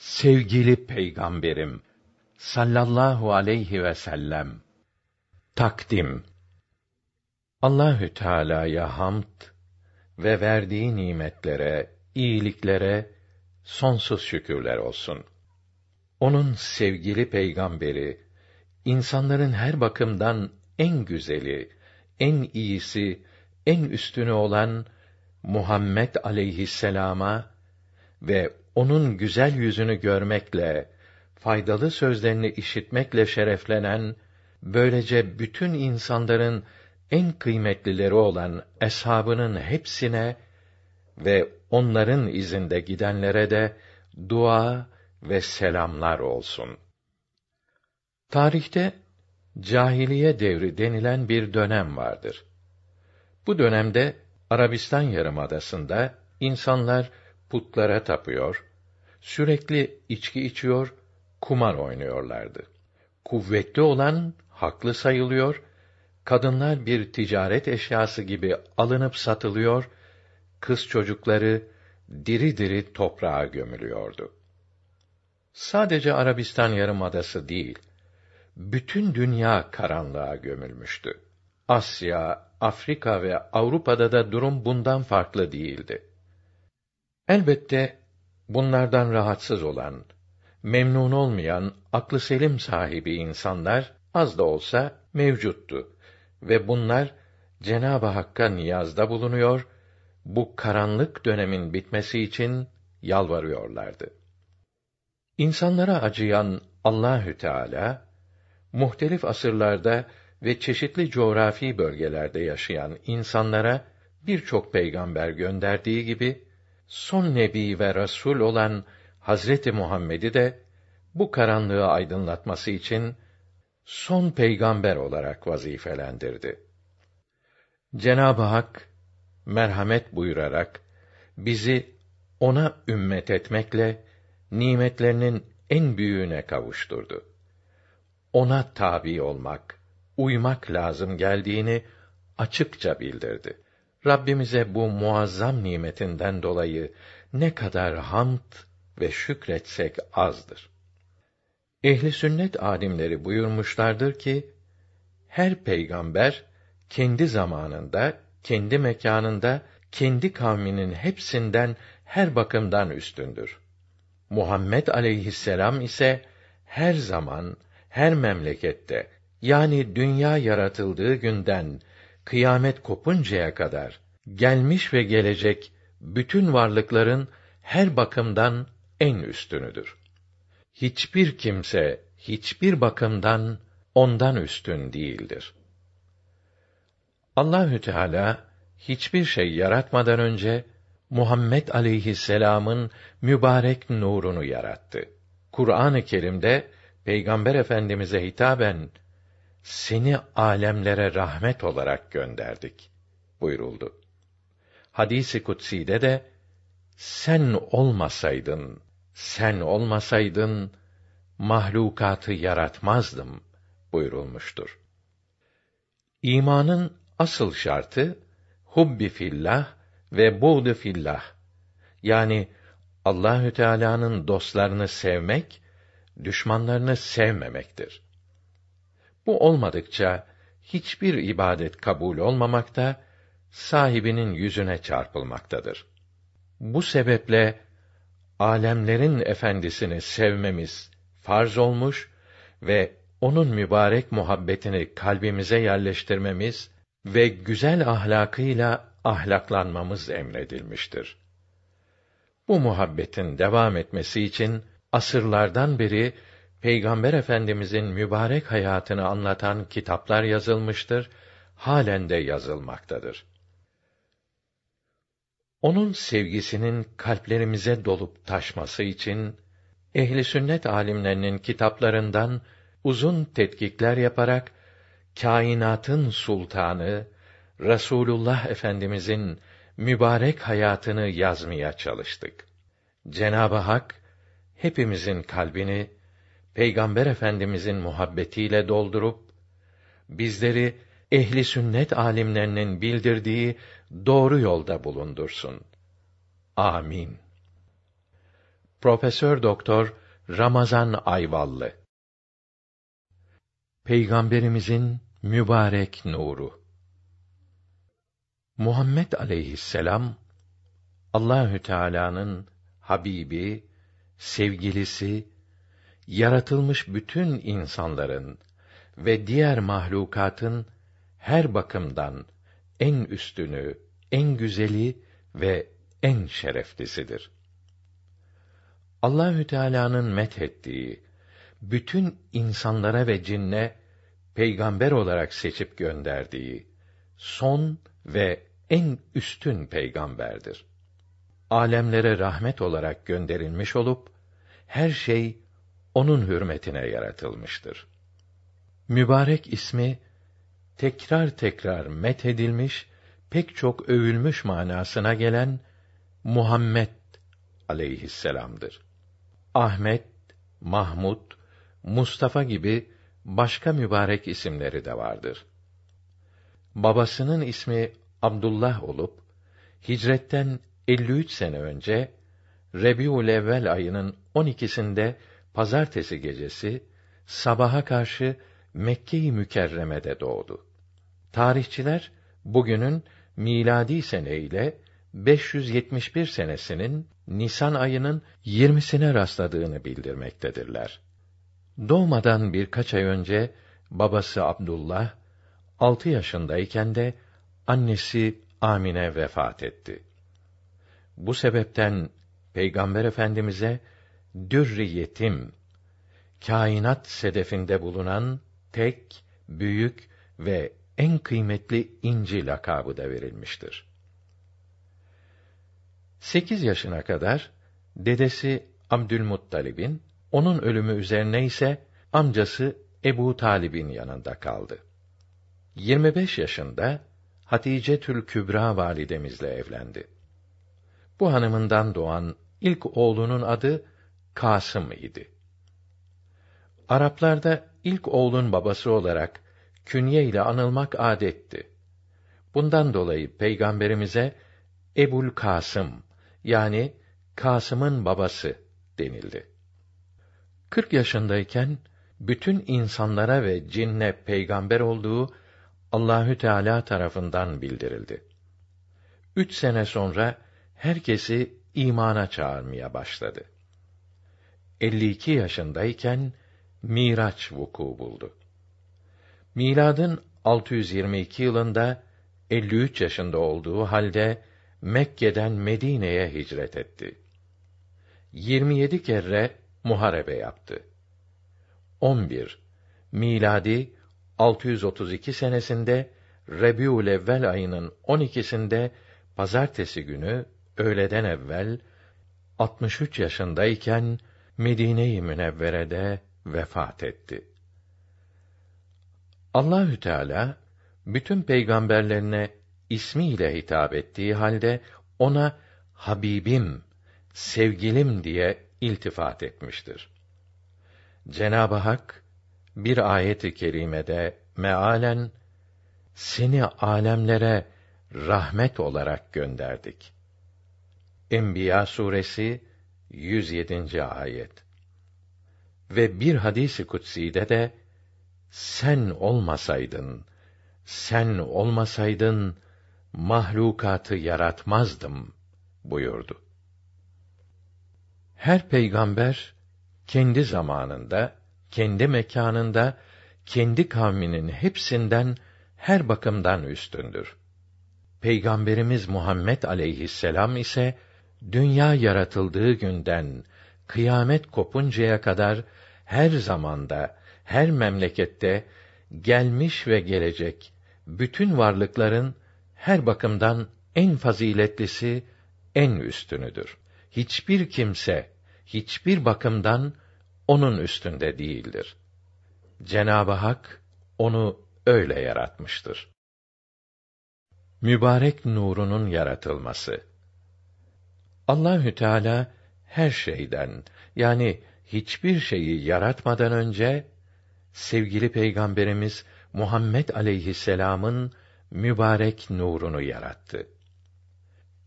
Sevgili peygamberim sallallahu aleyhi ve sellem takdim Allahü Teala'ya hamd ve verdiği nimetlere, iyiliklere sonsuz şükürler olsun. Onun sevgili peygamberi, insanların her bakımdan en güzeli, en iyisi, en üstünü olan Muhammed aleyhisselama ve onun güzel yüzünü görmekle, faydalı sözlerini işitmekle şereflenen, böylece bütün insanların en kıymetlileri olan eshabının hepsine ve onların izinde gidenlere de dua ve selamlar olsun. Tarihte cahiliye devri denilen bir dönem vardır. Bu dönemde Arabistan yarımadasında insanlar putlara tapıyor, sürekli içki içiyor, kumar oynuyorlardı. Kuvvetli olan haklı sayılıyor, kadınlar bir ticaret eşyası gibi alınıp satılıyor, kız çocukları diri diri toprağa gömülüyordu. Sadece Arabistan yarımadası değil, bütün dünya karanlığa gömülmüştü. Asya, Afrika ve Avrupa'da da durum bundan farklı değildi. Elbette bunlardan rahatsız olan, memnun olmayan aklı selim sahibi insanlar az da olsa mevcuttu ve bunlar Cenab-ı Hakk'a niyazda bulunuyor, bu karanlık dönemin bitmesi için yalvarıyorlardı. İnsanlara acıyan Allahü Teala muhtelif asırlarda ve çeşitli coğrafi bölgelerde yaşayan insanlara birçok peygamber gönderdiği gibi son nebi ve rasul olan Hazreti Muhammed'i de bu karanlığı aydınlatması için son peygamber olarak vazifelendirdi. Cenab-ı Hak merhamet buyurarak bizi ona ümmet etmekle nimetlerinin en büyüğüne kavuşturdu. Ona tabi olmak, uymak lazım geldiğini açıkça bildirdi. Rabbimize bu muazzam nimetinden dolayı ne kadar hamd ve şükretsek azdır. Ehli sünnet alimleri buyurmuşlardır ki her peygamber kendi zamanında, kendi mekanında, kendi kavminin hepsinden her bakımdan üstündür. Muhammed aleyhisselam ise her zaman, her memlekette, yani dünya yaratıldığı günden kıyamet kopuncaya kadar gelmiş ve gelecek bütün varlıkların her bakımdan en üstünüdür. Hiçbir kimse hiçbir bakımdan ondan üstün değildir. Allahü Teala hiçbir şey yaratmadan önce Muhammed aleyhisselam'ın mübarek nurunu yarattı. Kur'an-ı Kerim'de Peygamber Efendimize hitaben seni alemlere rahmet olarak gönderdik buyuruldu. Hadisi kutsi'de de sen olmasaydın, sen olmasaydın mahlukatı yaratmazdım buyurulmuştur. İmanın asıl şartı hubbi fillah ve buğdu fillah. Yani Allahü Teala'nın dostlarını sevmek, düşmanlarını sevmemektir. Bu olmadıkça hiçbir ibadet kabul olmamakta, sahibinin yüzüne çarpılmaktadır. Bu sebeple alemlerin efendisini sevmemiz farz olmuş ve onun mübarek muhabbetini kalbimize yerleştirmemiz ve güzel ahlakıyla ahlaklanmamız emredilmiştir. Bu muhabbetin devam etmesi için asırlardan beri Peygamber Efendimizin mübarek hayatını anlatan kitaplar yazılmıştır, halen de yazılmaktadır. Onun sevgisinin kalplerimize dolup taşması için ehli sünnet alimlerinin kitaplarından uzun tetkikler yaparak kainatın sultanı Rasulullah Efendimizin mübarek hayatını yazmaya çalıştık. Cenabı Hak hepimizin kalbini Peygamber Efendimizin muhabbetiyle doldurup bizleri ehli sünnet alimlerinin bildirdiği doğru yolda bulundursun. Amin. Profesör Doktor Ramazan Ayvallı Peygamberimizin mübarek nuru Muhammed aleyhisselam Allahü Teala'nın habibi, sevgilisi, yaratılmış bütün insanların ve diğer mahlukatın her bakımdan en üstünü, en güzeli ve en şereflisidir. Allahü Teala'nın methettiği bütün insanlara ve cinne peygamber olarak seçip gönderdiği son ve en üstün peygamberdir. Alemlere rahmet olarak gönderilmiş olup her şey onun hürmetine yaratılmıştır. Mübarek ismi tekrar tekrar methedilmiş, pek çok övülmüş manasına gelen Muhammed aleyhisselam'dır. Ahmet, Mahmud, Mustafa gibi başka mübarek isimleri de vardır. Babasının ismi Abdullah olup hicretten 53 sene önce Rebiul Evvel ayının 12'sinde pazartesi gecesi sabaha karşı Mekke-i Mükerreme'de doğdu. Tarihçiler bugünün miladi sene ile 571 senesinin Nisan ayının 20'sine rastladığını bildirmektedirler. Doğmadan birkaç ay önce babası Abdullah 6 yaşındayken de annesi Amine vefat etti. Bu sebepten Peygamber Efendimize dürri yetim, kainat sedefinde bulunan tek, büyük ve en kıymetli inci lakabı da verilmiştir. Sekiz yaşına kadar dedesi Abdülmuttalib'in, onun ölümü üzerine ise amcası Ebu Talib'in yanında kaldı. 25 yaşında Hatice Tül Kübra validemizle evlendi. Bu hanımından doğan ilk oğlunun adı Kasım idi. Araplarda ilk oğlun babası olarak künye ile anılmak adetti. Bundan dolayı peygamberimize Ebul Kasım yani Kasım'ın babası denildi. 40 yaşındayken bütün insanlara ve cinne peygamber olduğu Allahü Teala tarafından bildirildi. Üç sene sonra herkesi imana çağırmaya başladı. 52 yaşındayken Miraç vuku buldu. Miladın 622 yılında 53 yaşında olduğu halde Mekke'den Medine'ye hicret etti. 27 kere muharebe yaptı. 11 miladi 632 senesinde Rebiul Evvel ayının 12'sinde pazartesi günü öğleden evvel 63 yaşındayken Medine-i Münevvere'de vefat etti. Allahü Teala bütün peygamberlerine ismiyle hitap ettiği halde ona Habibim, sevgilim diye iltifat etmiştir. Cenab-ı Hak bir ayet-i kerimede mealen seni alemlere rahmet olarak gönderdik. Enbiya suresi 107. ayet. Ve bir hadisi kutsi'de de sen olmasaydın, sen olmasaydın mahlukatı yaratmazdım buyurdu. Her peygamber kendi zamanında, kendi mekanında, kendi kavminin hepsinden her bakımdan üstündür. Peygamberimiz Muhammed aleyhisselam ise dünya yaratıldığı günden kıyamet kopuncaya kadar her zamanda, her memlekette gelmiş ve gelecek bütün varlıkların her bakımdan en faziletlisi, en üstünüdür. Hiçbir kimse hiçbir bakımdan onun üstünde değildir. Cenab-ı Hak onu öyle yaratmıştır. Mübarek nurunun yaratılması. Allahü Teala her şeyden yani hiçbir şeyi yaratmadan önce sevgili peygamberimiz Muhammed aleyhisselam'ın mübarek nurunu yarattı.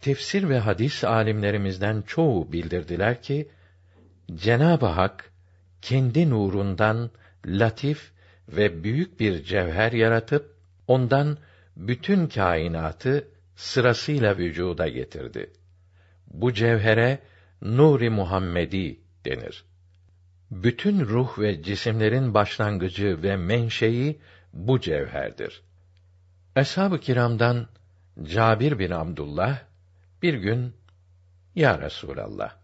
Tefsir ve hadis alimlerimizden çoğu bildirdiler ki Cenab-ı Hak kendi nurundan latif ve büyük bir cevher yaratıp ondan bütün kainatı sırasıyla vücuda getirdi. Bu cevhere Nuri Muhammedi denir. Bütün ruh ve cisimlerin başlangıcı ve menşei bu cevherdir. Eshab-ı kiramdan Cabir bin Abdullah bir gün Ya Resulallah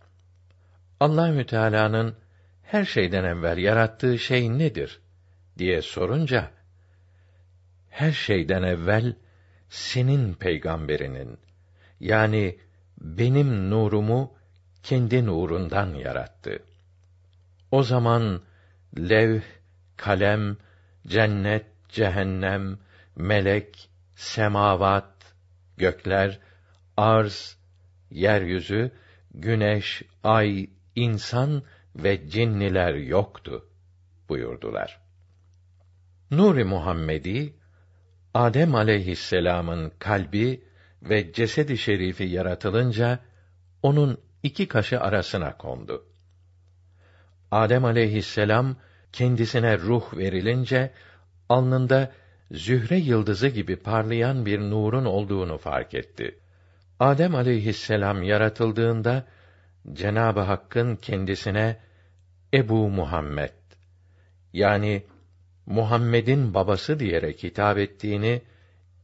Allahü Teala'nın her şeyden evvel yarattığı şey nedir diye sorunca her şeyden evvel senin peygamberinin yani benim nurumu kendi nurundan yarattı. O zaman lev, kalem, cennet, cehennem, melek, semavat, gökler, arz, yeryüzü, güneş, ay, insan ve cinniler yoktu buyurdular. Nuri Muhammedi Adem aleyhisselam'ın kalbi ve cesedi şerifi yaratılınca onun iki kaşı arasına kondu. Adem aleyhisselam kendisine ruh verilince alnında zühre yıldızı gibi parlayan bir nurun olduğunu fark etti. Adem aleyhisselam yaratıldığında Cenab-ı Hakk'ın kendisine Ebu Muhammed yani Muhammed'in babası diyerek hitap ettiğini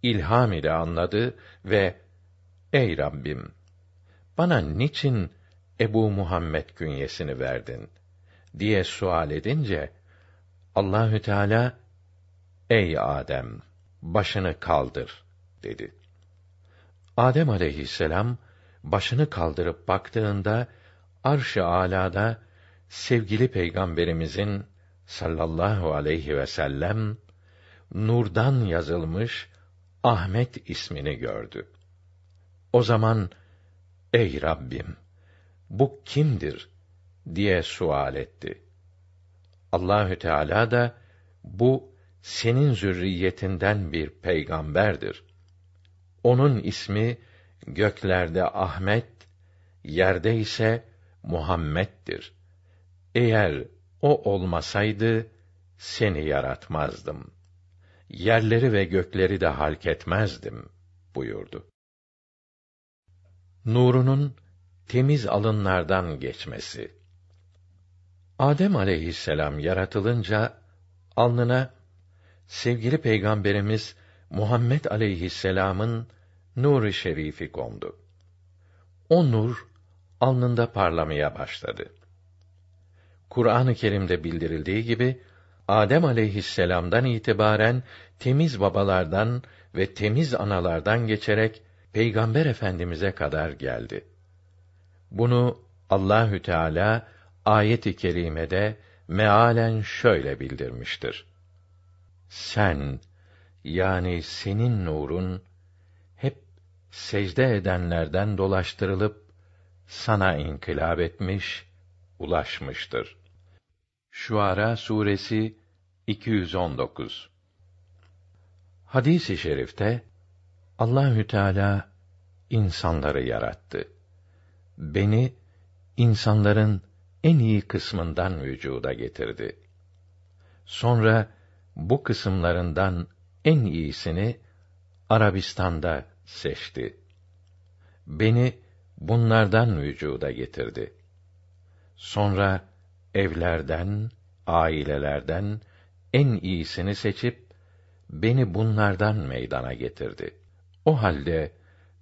ilham ile anladı ve Ey Rabbim bana niçin Ebu Muhammed künyesini verdin diye sual edince Allahü Teala Ey Adem başını kaldır dedi. Adem aleyhisselam başını kaldırıp baktığında arş-ı alada sevgili peygamberimizin sallallahu aleyhi ve sellem nurdan yazılmış Ahmet ismini gördü. O zaman ey Rabbim bu kimdir diye sual etti. Allahü Teala da bu senin zürriyetinden bir peygamberdir. Onun ismi göklerde Ahmet, yerde ise Muhammed'dir. Eğer o olmasaydı seni yaratmazdım. Yerleri ve gökleri de halk etmezdim buyurdu. Nurunun temiz alınlardan geçmesi. Adem aleyhisselam yaratılınca alnına sevgili peygamberimiz Muhammed aleyhisselam'ın nuru şerifi kondu. O nur alnında parlamaya başladı. Kur'an-ı Kerim'de bildirildiği gibi Adem aleyhisselam'dan itibaren temiz babalardan ve temiz analardan geçerek Peygamber Efendimize kadar geldi. Bunu Allahü Teala ayet-i kerimede mealen şöyle bildirmiştir. Sen yani senin nurun hep secde edenlerden dolaştırılıp sana inkılap etmiş, ulaşmıştır. Şuara suresi 219 Hadis-i şerifte Allahü Teala insanları yarattı. Beni insanların en iyi kısmından vücuda getirdi. Sonra bu kısımlarından en iyisini Arabistan'da seçti. Beni bunlardan vücuda getirdi. Sonra evlerden, ailelerden en iyisini seçip beni bunlardan meydana getirdi. O halde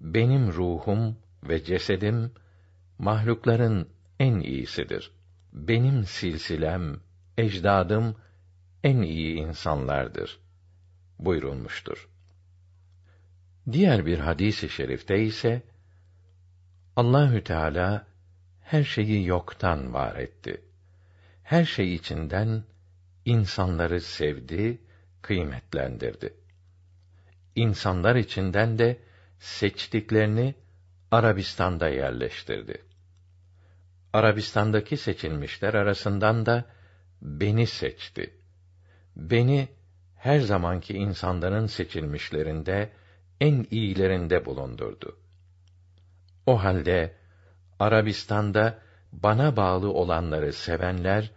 benim ruhum ve cesedim mahlukların en iyisidir. Benim silsilem, ecdadım en iyi insanlardır buyurulmuştur. Diğer bir hadisi i şerifte ise Allahü Teala her şeyi yoktan var etti. Her şey içinden insanları sevdi, kıymetlendirdi. İnsanlar içinden de seçtiklerini Arabistan'da yerleştirdi. Arabistan'daki seçilmişler arasından da beni seçti. Beni her zamanki insanların seçilmişlerinde en iyilerinde bulundurdu. O halde Arabistan'da bana bağlı olanları sevenler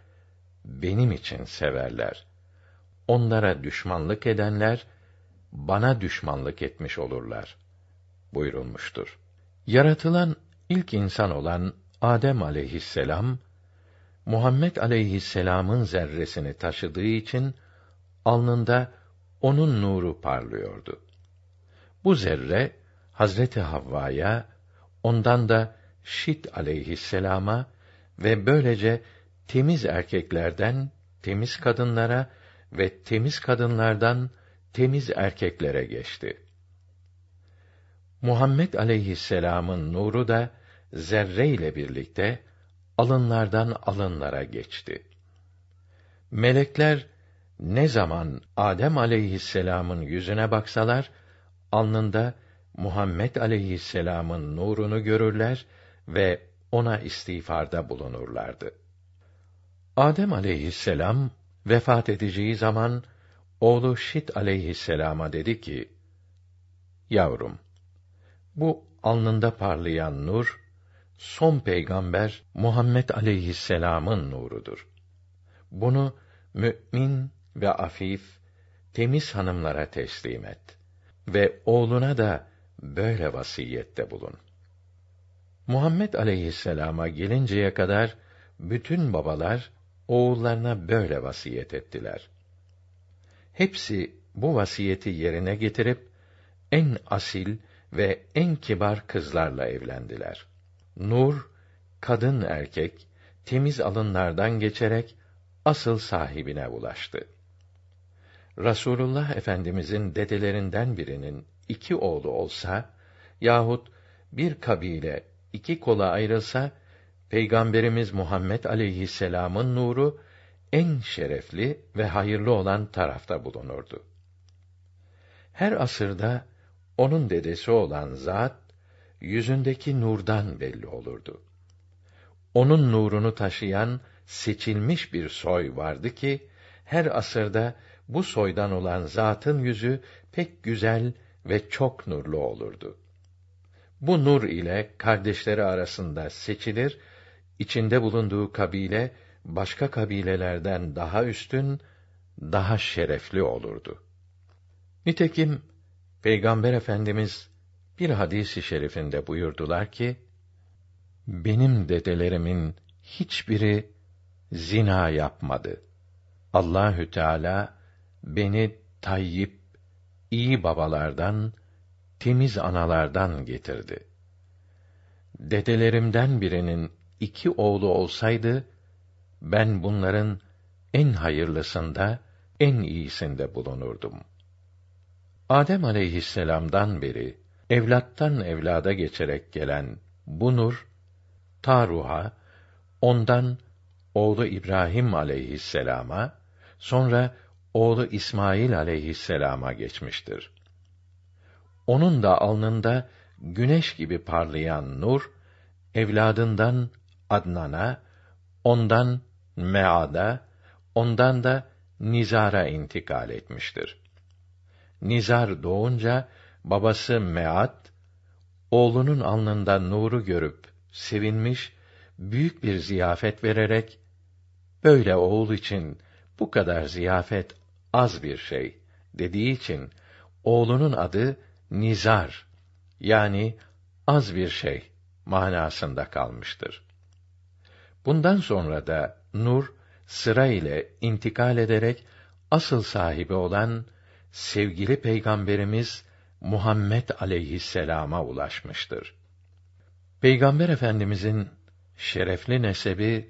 benim için severler. Onlara düşmanlık edenler bana düşmanlık etmiş olurlar buyurulmuştur. Yaratılan ilk insan olan Adem aleyhisselam Muhammed aleyhisselam'ın zerresini taşıdığı için alnında onun nuru parlıyordu. Bu zerre Hazreti Havva'ya, ondan da Şit aleyhisselama ve böylece temiz erkeklerden temiz kadınlara ve temiz kadınlardan temiz erkeklere geçti. Muhammed aleyhisselam'ın nuru da zerre ile birlikte alınlardan alınlara geçti. Melekler ne zaman Adem aleyhisselam'ın yüzüne baksalar alnında Muhammed aleyhisselam'ın nurunu görürler ve ona istiğfarda bulunurlardı. Adem aleyhisselam vefat edeceği zaman oğlu Şit aleyhisselama dedi ki: Yavrum, bu alnında parlayan nur son peygamber Muhammed aleyhisselam'ın nurudur. Bunu mümin ve afif, temiz hanımlara teslim et ve oğluna da böyle vasiyette bulun. Muhammed aleyhisselama gelinceye kadar bütün babalar oğullarına böyle vasiyet ettiler. Hepsi bu vasiyeti yerine getirip en asil ve en kibar kızlarla evlendiler. Nur kadın erkek temiz alınlardan geçerek asıl sahibine ulaştı. Rasulullah Efendimizin dedelerinden birinin iki oğlu olsa yahut bir kabile iki kola ayrılsa Peygamberimiz Muhammed aleyhisselam'ın nuru en şerefli ve hayırlı olan tarafta bulunurdu. Her asırda onun dedesi olan zat yüzündeki nurdan belli olurdu. Onun nurunu taşıyan seçilmiş bir soy vardı ki her asırda bu soydan olan zatın yüzü pek güzel ve çok nurlu olurdu. Bu nur ile kardeşleri arasında seçilir, içinde bulunduğu kabile başka kabilelerden daha üstün, daha şerefli olurdu. Nitekim Peygamber Efendimiz bir hadisi şerifinde buyurdular ki: Benim dedelerimin hiçbiri zina yapmadı. Allahü Teala beni tayyip, iyi babalardan, temiz analardan getirdi. Dedelerimden birinin iki oğlu olsaydı, ben bunların en hayırlısında, en iyisinde bulunurdum. Adem aleyhisselam'dan beri evlattan evlada geçerek gelen bu nur Taruha ondan oğlu İbrahim aleyhisselama sonra oğlu İsmail aleyhisselama geçmiştir. Onun da alnında güneş gibi parlayan nur evladından Adnan'a, ondan Mead'a, ondan da Nizar'a intikal etmiştir. Nizar doğunca babası Mead oğlunun alnında nuru görüp sevinmiş, büyük bir ziyafet vererek böyle oğul için bu kadar ziyafet az bir şey dediği için oğlunun adı Nizar yani az bir şey manasında kalmıştır. Bundan sonra da nur sıra ile intikal ederek asıl sahibi olan sevgili peygamberimiz Muhammed aleyhisselama ulaşmıştır. Peygamber Efendimizin şerefli nesebi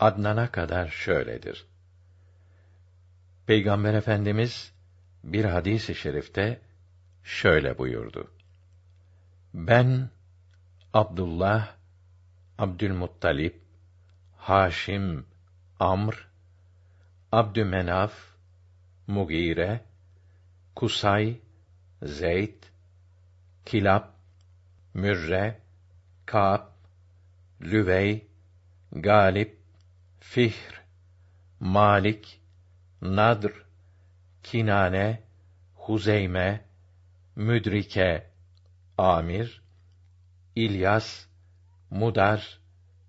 Adnan'a kadar şöyledir. Peygamber Efendimiz bir hadisi i şerifte şöyle buyurdu. Ben Abdullah, Abdülmuttalip, Haşim, Amr, Abdümenaf, Mugire, Kusay, Zeyd, Kilab, Mürre, Ka'b, Lüvey, Galip, Fihr, Malik, Nadr, Kinane, Huzeyme, Müdrike, Amir, İlyas, Mudar,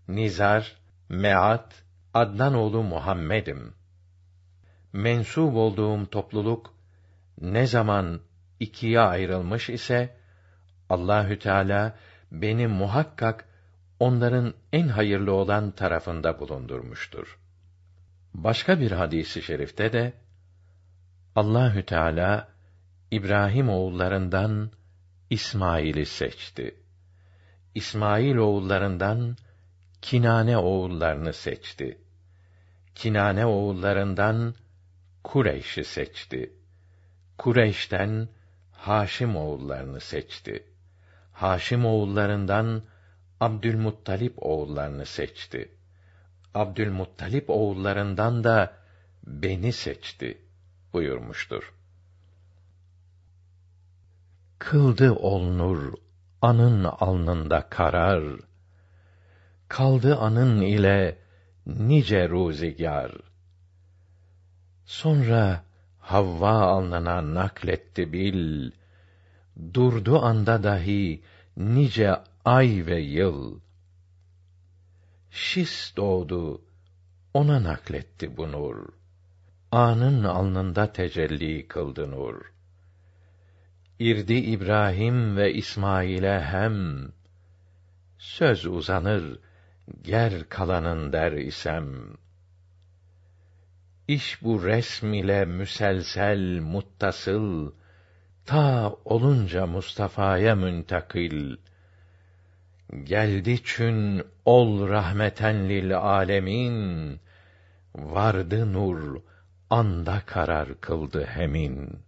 Nizar, Meat, Adnan oğlu Muhammed'im. Mensup olduğum topluluk ne zaman ikiye ayrılmış ise Allahü Teala beni muhakkak onların en hayırlı olan tarafında bulundurmuştur. Başka bir hadisi şerifte de Allahü Teala İbrahim oğullarından İsmail'i seçti. İsmail oğullarından Kinane oğullarını seçti. Kinane oğullarından Kureyş'i seçti. Kureyş'ten Haşim oğullarını seçti. Haşim oğullarından Abdülmuttalip oğullarını seçti. Abdülmuttalip oğullarından da beni seçti buyurmuştur. Kıldı olnur anın alnında karar. Kaldı anın ile nice ruzigar. Sonra Havva alnına nakletti bil. Durdu anda dahi nice ay ve yıl. Şis doğdu, ona nakletti bu nur. Anın alnında tecelli kıldı nur. İrdi İbrahim ve İsmail'e hem söz uzanır ger kalanın der isem. İş bu resm ile müselsel muttasıl ta olunca Mustafa'ya müntakil geldi çün ol rahmeten lil alemin vardı nur anda karar kıldı hemin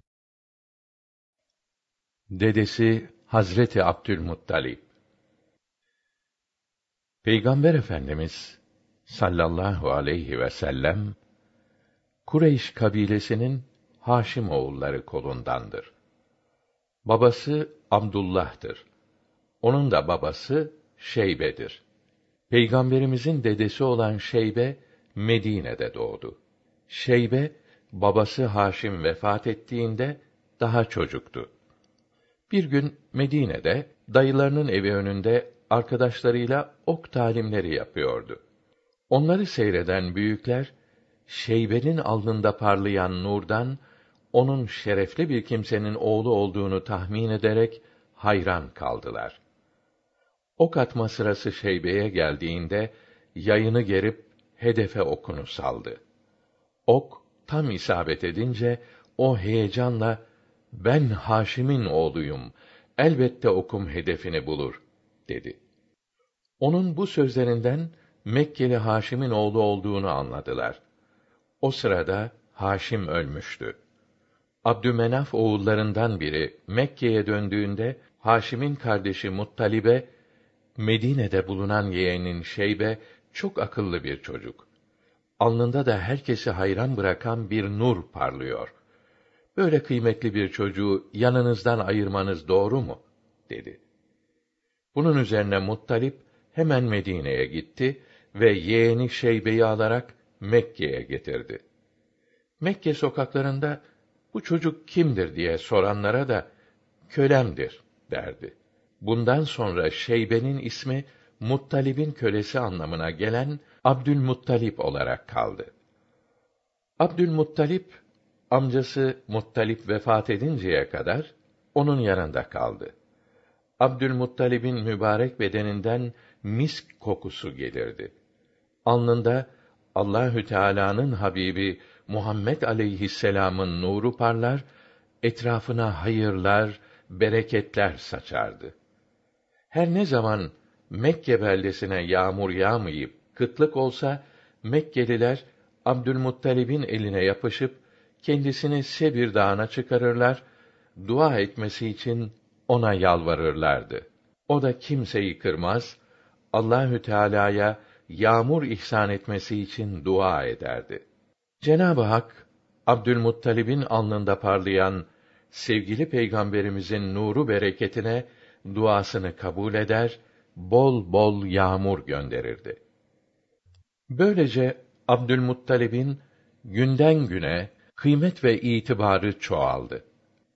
dedesi Hazreti Abdülmuttalip Peygamber Efendimiz sallallahu aleyhi ve sellem Kureyş kabilesinin Haşim oğulları kolundandır. Babası Abdullah'tır. Onun da babası Şeybe'dir. Peygamberimizin dedesi olan Şeybe Medine'de doğdu. Şeybe babası Haşim vefat ettiğinde daha çocuktu. Bir gün Medine'de dayılarının evi önünde arkadaşlarıyla ok talimleri yapıyordu. Onları seyreden büyükler Şeybe'nin alnında parlayan nurdan onun şerefli bir kimsenin oğlu olduğunu tahmin ederek hayran kaldılar. Ok atma sırası Şeybe'ye geldiğinde yayını gerip hedefe okunu saldı. Ok tam isabet edince o heyecanla ben Haşim'in oğluyum. Elbette okum hedefini bulur dedi. Onun bu sözlerinden Mekkeli Haşim'in oğlu olduğunu anladılar. O sırada Haşim ölmüştü. Abdümenaf oğullarından biri Mekke'ye döndüğünde Haşim'in kardeşi Muttalib'e Medine'de bulunan yeğenin Şeybe çok akıllı bir çocuk. Alnında da herkesi hayran bırakan bir nur parlıyor. Böyle kıymetli bir çocuğu yanınızdan ayırmanız doğru mu? dedi. Bunun üzerine Muttalip hemen Medine'ye gitti ve yeğeni Şeybe'yi alarak Mekke'ye getirdi. Mekke sokaklarında bu çocuk kimdir diye soranlara da kölemdir derdi. Bundan sonra Şeybe'nin ismi Muttalib'in kölesi anlamına gelen Abdülmuttalip olarak kaldı. Abdülmuttalip amcası Muttalip vefat edinceye kadar onun yanında kaldı. Abdülmuttalib'in mübarek bedeninden misk kokusu gelirdi. Alnında Allahü Teala'nın habibi Muhammed aleyhisselam'ın nuru parlar, etrafına hayırlar, bereketler saçardı. Her ne zaman Mekke beldesine yağmur yağmayıp kıtlık olsa Mekkeliler Abdülmuttalib'in eline yapışıp kendisini Sebir Dağı'na çıkarırlar, dua etmesi için ona yalvarırlardı. O da kimseyi kırmaz, Allahü Teala'ya yağmur ihsan etmesi için dua ederdi. Cenab-ı Hak Abdülmuttalib'in alnında parlayan sevgili peygamberimizin nuru bereketine duasını kabul eder, bol bol yağmur gönderirdi. Böylece Abdülmuttalib'in günden güne kıymet ve itibarı çoğaldı.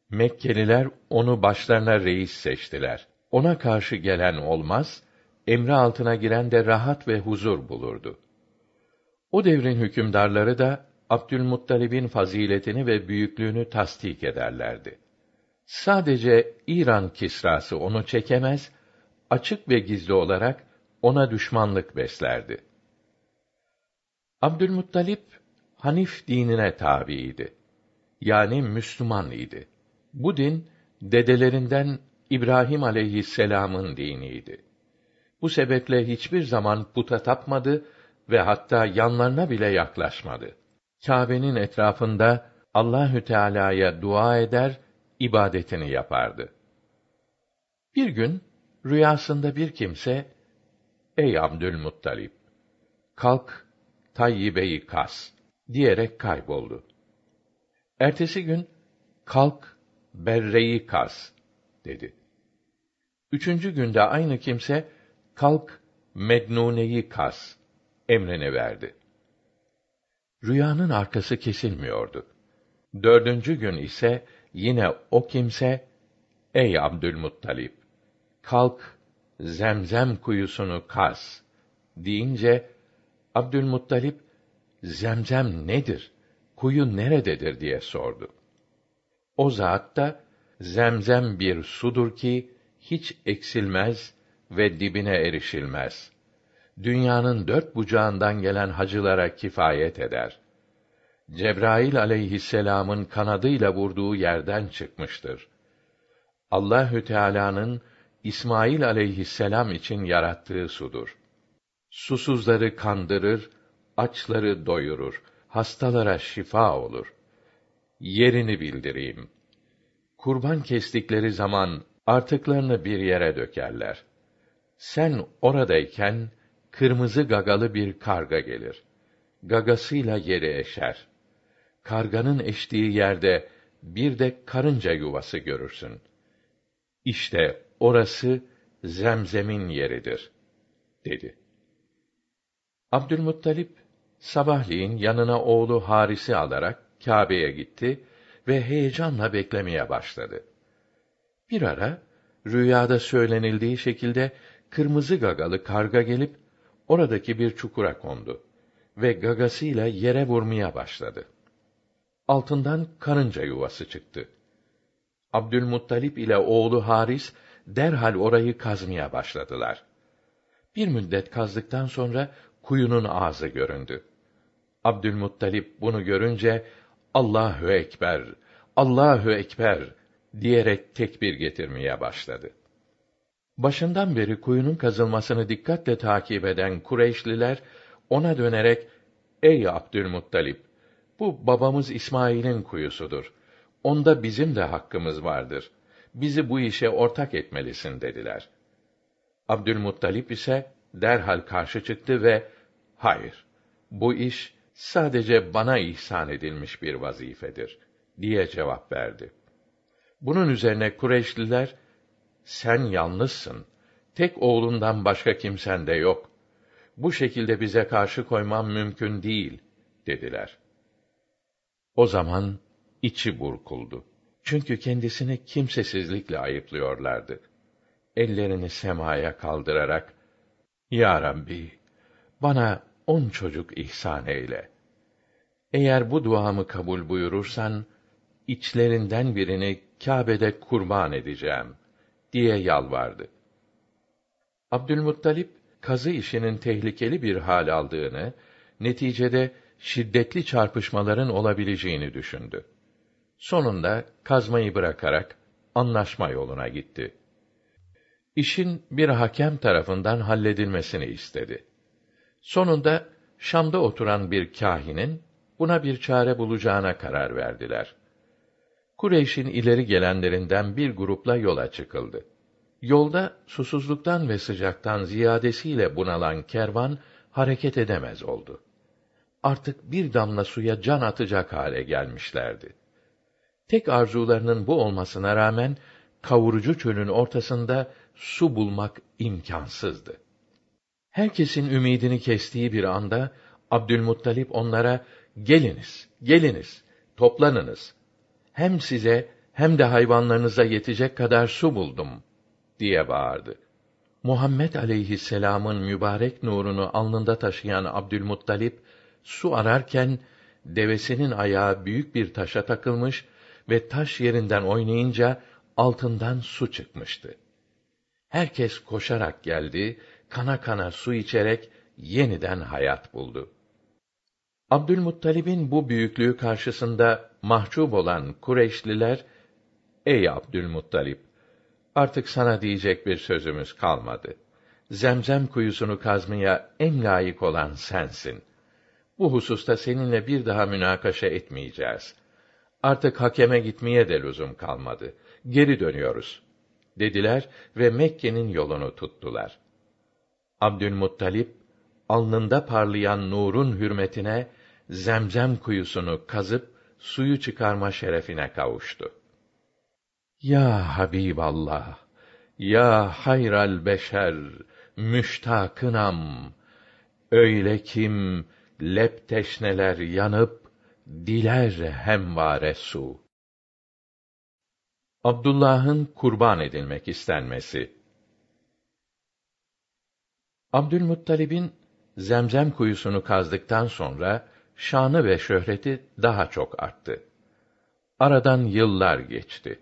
Mekkeliler onu başlarına reis seçtiler. Ona karşı gelen olmaz, emri altına giren de rahat ve huzur bulurdu. O devrin hükümdarları da Abdülmuttalib'in faziletini ve büyüklüğünü tasdik ederlerdi. Sadece İran kisrası onu çekemez, açık ve gizli olarak ona düşmanlık beslerdi. Abdülmuttalip Hanif dinine tabiiydi. Yani Müslüman idi. Bu din dedelerinden İbrahim aleyhisselam'ın diniydi. Bu sebeple hiçbir zaman puta tapmadı ve hatta yanlarına bile yaklaşmadı. Kâbe'nin etrafında Allahü Teala'ya dua eder, ibadetini yapardı. Bir gün rüyasında bir kimse Ey Abdülmuttalip kalk Tayyibe'yi kas diyerek kayboldu. Ertesi gün kalk Berre'yi kas dedi. Üçüncü günde aynı kimse kalk Mednune'yi kas emrini verdi. Rüyanın arkası kesilmiyordu. Dördüncü gün ise yine o kimse, ey Abdülmuttalip, kalk zemzem kuyusunu kaz deyince, Abdülmuttalip, zemzem nedir, kuyu nerededir diye sordu. O zat da, zemzem bir sudur ki, hiç eksilmez ve dibine erişilmez. Dünyanın dört bucağından gelen hacılara kifayet eder. Cebrail aleyhisselam'ın kanadıyla vurduğu yerden çıkmıştır. Allahü Teala'nın İsmail aleyhisselam için yarattığı sudur. Susuzları kandırır, açları doyurur, hastalara şifa olur. Yerini bildireyim. Kurban kestikleri zaman artıklarını bir yere dökerler. Sen oradayken kırmızı gagalı bir karga gelir. Gagasıyla yeri eşer karganın eştiği yerde bir de karınca yuvası görürsün. İşte orası Zemzem'in yeridir, dedi. Abdülmuttalip, sabahleyin yanına oğlu Haris'i alarak Kâbe'ye gitti ve heyecanla beklemeye başladı. Bir ara, rüyada söylenildiği şekilde kırmızı gagalı karga gelip oradaki bir çukura kondu ve gagasıyla yere vurmaya başladı altından karınca yuvası çıktı. Abdülmuttalip ile oğlu Haris derhal orayı kazmaya başladılar. Bir müddet kazdıktan sonra kuyunun ağzı göründü. Abdülmuttalip bunu görünce Allahu ekber, Allahu ekber diyerek tekbir getirmeye başladı. Başından beri kuyunun kazılmasını dikkatle takip eden Kureyşliler ona dönerek "Ey Abdülmuttalip, bu babamız İsmail'in kuyusudur. Onda bizim de hakkımız vardır. Bizi bu işe ortak etmelisin dediler. Abdülmuttalip ise derhal karşı çıktı ve hayır, bu iş sadece bana ihsan edilmiş bir vazifedir diye cevap verdi. Bunun üzerine Kureyşliler sen yalnızsın. Tek oğlundan başka kimsen de yok. Bu şekilde bize karşı koyman mümkün değil dediler. O zaman içi burkuldu. Çünkü kendisini kimsesizlikle ayıplıyorlardı. Ellerini semaya kaldırarak, Ya Rabbi, bana on çocuk ihsan eyle. Eğer bu duamı kabul buyurursan, içlerinden birini Kâbe'de kurban edeceğim, diye yalvardı. Abdülmuttalip, kazı işinin tehlikeli bir hal aldığını, neticede şiddetli çarpışmaların olabileceğini düşündü. Sonunda kazmayı bırakarak anlaşma yoluna gitti. İşin bir hakem tarafından halledilmesini istedi. Sonunda Şam'da oturan bir kâhinin buna bir çare bulacağına karar verdiler. Kureyş'in ileri gelenlerinden bir grupla yola çıkıldı. Yolda susuzluktan ve sıcaktan ziyadesiyle bunalan kervan hareket edemez oldu artık bir damla suya can atacak hale gelmişlerdi. Tek arzularının bu olmasına rağmen kavurucu çölün ortasında su bulmak imkansızdı. Herkesin ümidini kestiği bir anda Abdülmuttalip onlara geliniz, geliniz, toplanınız. Hem size hem de hayvanlarınıza yetecek kadar su buldum diye bağırdı. Muhammed aleyhisselam'ın mübarek nurunu alnında taşıyan Abdülmuttalip su ararken devesinin ayağı büyük bir taşa takılmış ve taş yerinden oynayınca altından su çıkmıştı. Herkes koşarak geldi, kana kana su içerek yeniden hayat buldu. Abdülmuttalib'in bu büyüklüğü karşısında mahcup olan Kureyşliler, Ey Abdülmuttalib! Artık sana diyecek bir sözümüz kalmadı. Zemzem kuyusunu kazmaya en layık olan sensin. Bu hususta seninle bir daha münakaşa etmeyeceğiz. Artık hakeme gitmeye de lüzum kalmadı. Geri dönüyoruz dediler ve Mekke'nin yolunu tuttular. Abdülmuttalip alnında parlayan nurun hürmetine Zemzem kuyusunu kazıp suyu çıkarma şerefine kavuştu. Ya Habiballah, ya hayral beşer, müştakınam, öyle kim lep teşneler yanıp diler hemvare su. Abdullah'ın kurban edilmek istenmesi. Abdülmuttalib'in Zemzem kuyusunu kazdıktan sonra şanı ve şöhreti daha çok arttı. Aradan yıllar geçti.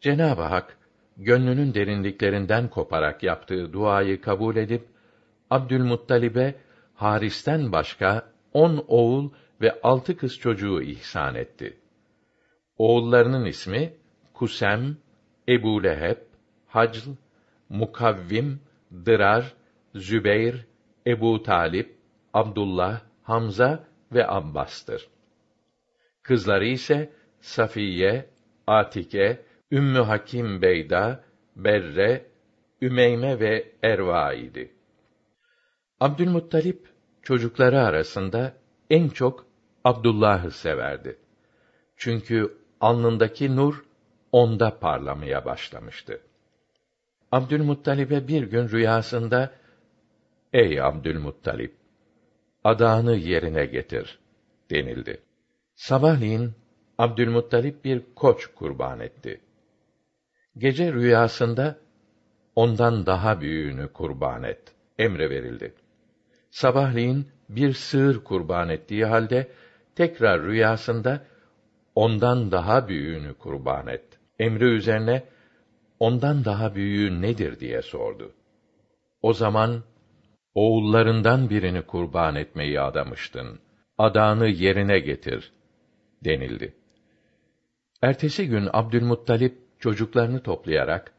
Cenab-ı Hak gönlünün derinliklerinden koparak yaptığı duayı kabul edip Abdülmuttalib'e Haris'ten başka on oğul ve altı kız çocuğu ihsan etti. Oğullarının ismi Kusem, Ebu Leheb, Hacl, Mukavvim, Dırar, Zübeyr, Ebu Talip, Abdullah, Hamza ve Abbas'tır. Kızları ise Safiye, Atike, Ümmü Hakim Beyda, Berre, Ümeyme ve Erva idi. Abdülmuttalip çocukları arasında en çok Abdullah'ı severdi. Çünkü alnındaki nur onda parlamaya başlamıştı. Abdülmuttalib'e bir gün rüyasında Ey Abdülmuttalip adağını yerine getir denildi. Sabahleyin Abdülmuttalip bir koç kurban etti. Gece rüyasında ondan daha büyüğünü kurban et emre verildi. Sabahleyin bir sığır kurban ettiği halde tekrar rüyasında ondan daha büyüğünü kurban et. Emri üzerine ondan daha büyüğü nedir diye sordu. O zaman oğullarından birini kurban etmeyi adamıştın. Adağını yerine getir denildi. Ertesi gün Abdülmuttalip çocuklarını toplayarak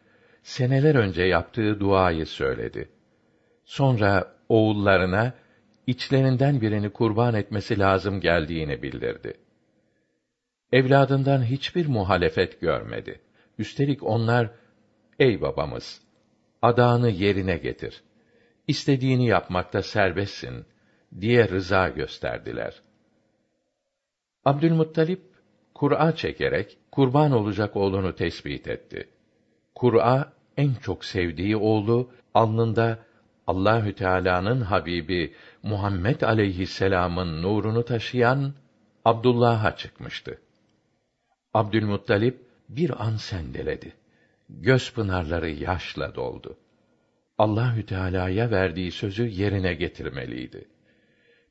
seneler önce yaptığı duayı söyledi. Sonra oğullarına içlerinden birini kurban etmesi lazım geldiğini bildirdi. Evladından hiçbir muhalefet görmedi. Üstelik onlar, ey babamız, adağını yerine getir. İstediğini yapmakta serbestsin, diye rıza gösterdiler. Abdülmuttalip, Kur'a çekerek, kurban olacak oğlunu tespit etti. Kur'a en çok sevdiği oğlu, alnında Allahü Teala'nın Habibi Muhammed aleyhisselam'ın nurunu taşıyan Abdullah'a çıkmıştı. Abdülmuttalip bir an sendeledi. Göz pınarları yaşla doldu. Allahü Teala'ya verdiği sözü yerine getirmeliydi.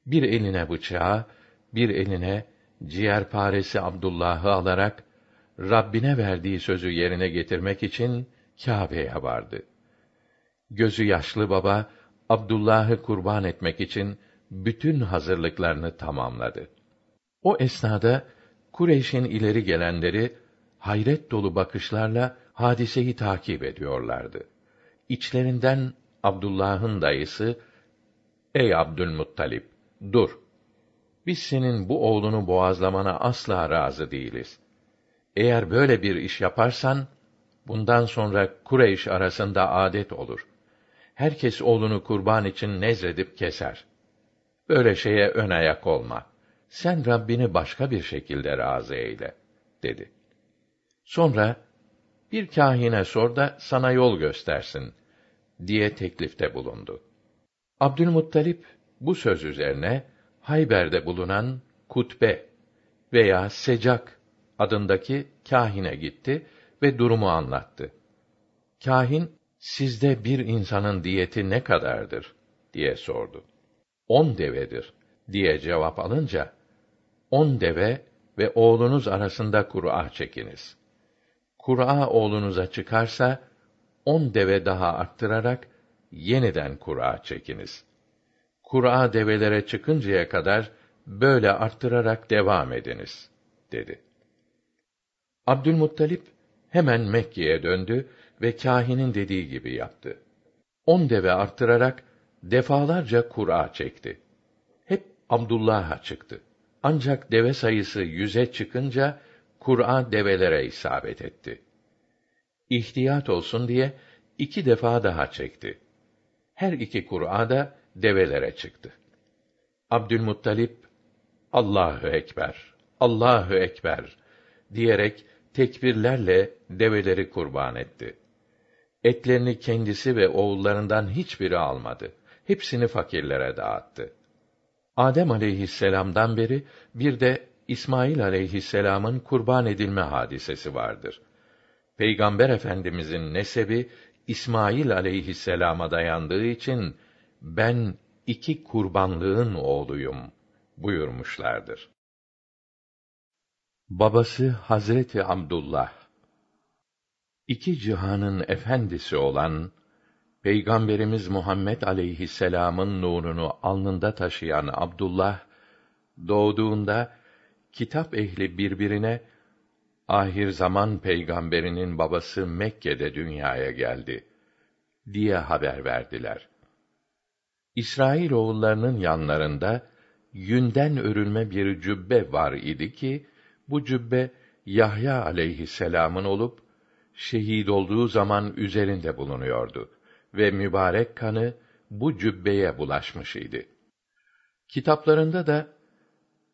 Bir eline bıçağı, bir eline ciğerparesi Abdullah'ı alarak Rabbine verdiği sözü yerine getirmek için Kâbe'ye vardı. Gözü yaşlı baba Abdullah'ı kurban etmek için bütün hazırlıklarını tamamladı. O esnada Kureyş'in ileri gelenleri hayret dolu bakışlarla hadiseyi takip ediyorlardı. İçlerinden Abdullah'ın dayısı Ey Abdülmuttalip dur. Biz senin bu oğlunu boğazlamana asla razı değiliz. Eğer böyle bir iş yaparsan bundan sonra Kureyş arasında adet olur. Herkes oğlunu kurban için nezredip keser. Böyle şeye ön ayak olma sen Rabbini başka bir şekilde razı eyle, dedi. Sonra, bir kâhine sor da sana yol göstersin, diye teklifte bulundu. Abdülmuttalip, bu söz üzerine, Hayber'de bulunan Kutbe veya Secak adındaki kâhine gitti ve durumu anlattı. Kâhin, Sizde bir insanın diyeti ne kadardır diye sordu. On devedir diye cevap alınca, on deve ve oğlunuz arasında Kur'a çekiniz. Kur'a oğlunuza çıkarsa, on deve daha arttırarak, yeniden Kur'a çekiniz. Kur'a develere çıkıncaya kadar, böyle arttırarak devam ediniz, dedi. Abdülmuttalip, hemen Mekke'ye döndü ve kâhinin dediği gibi yaptı. On deve arttırarak, defalarca Kur'a çekti. Hep Abdullah'a çıktı. Ancak deve sayısı yüze çıkınca, Kur'a develere isabet etti. İhtiyat olsun diye, iki defa daha çekti. Her iki Kur'a da develere çıktı. Abdülmuttalip, Allahu ekber, Allahu ekber diyerek tekbirlerle develeri kurban etti. Etlerini kendisi ve oğullarından hiçbiri almadı. Hepsini fakirlere dağıttı. Adem aleyhisselam'dan beri bir de İsmail aleyhisselam'ın kurban edilme hadisesi vardır. Peygamber Efendimizin nesebi İsmail aleyhisselama dayandığı için ben iki kurbanlığın oğluyum buyurmuşlardır. Babası Hazreti Abdullah iki cihanın efendisi olan Peygamberimiz Muhammed aleyhisselam'ın nurunu alnında taşıyan Abdullah doğduğunda kitap ehli birbirine ahir zaman peygamberinin babası Mekke'de dünyaya geldi diye haber verdiler. İsrail oğullarının yanlarında yünden örülme bir cübbe var idi ki bu cübbe Yahya aleyhisselam'ın olup şehit olduğu zaman üzerinde bulunuyordu ve mübarek kanı bu cübbeye bulaşmış idi. Kitaplarında da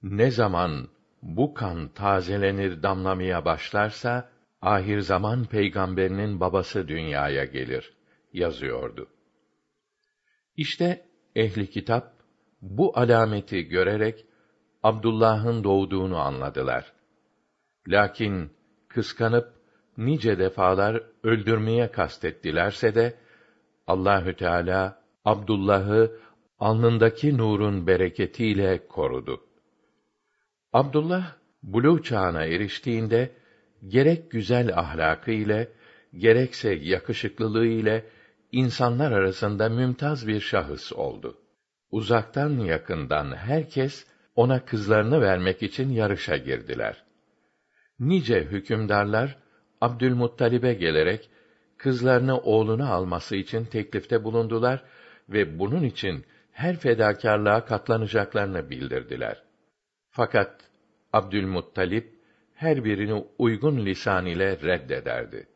ne zaman bu kan tazelenir damlamaya başlarsa ahir zaman peygamberinin babası dünyaya gelir yazıyordu. İşte ehli kitap bu alameti görerek Abdullah'ın doğduğunu anladılar. Lakin kıskanıp nice defalar öldürmeye kastettilerse de Allahü Teala Abdullah'ı alnındaki nurun bereketiyle korudu. Abdullah buluğ çağına eriştiğinde gerek güzel ahlakı ile gerekse yakışıklılığı ile insanlar arasında mümtaz bir şahıs oldu. Uzaktan yakından herkes ona kızlarını vermek için yarışa girdiler. Nice hükümdarlar Abdülmuttalib'e gelerek kızlarını oğluna alması için teklifte bulundular ve bunun için her fedakarlığa katlanacaklarını bildirdiler. Fakat Abdülmuttalip her birini uygun lisan ile reddederdi.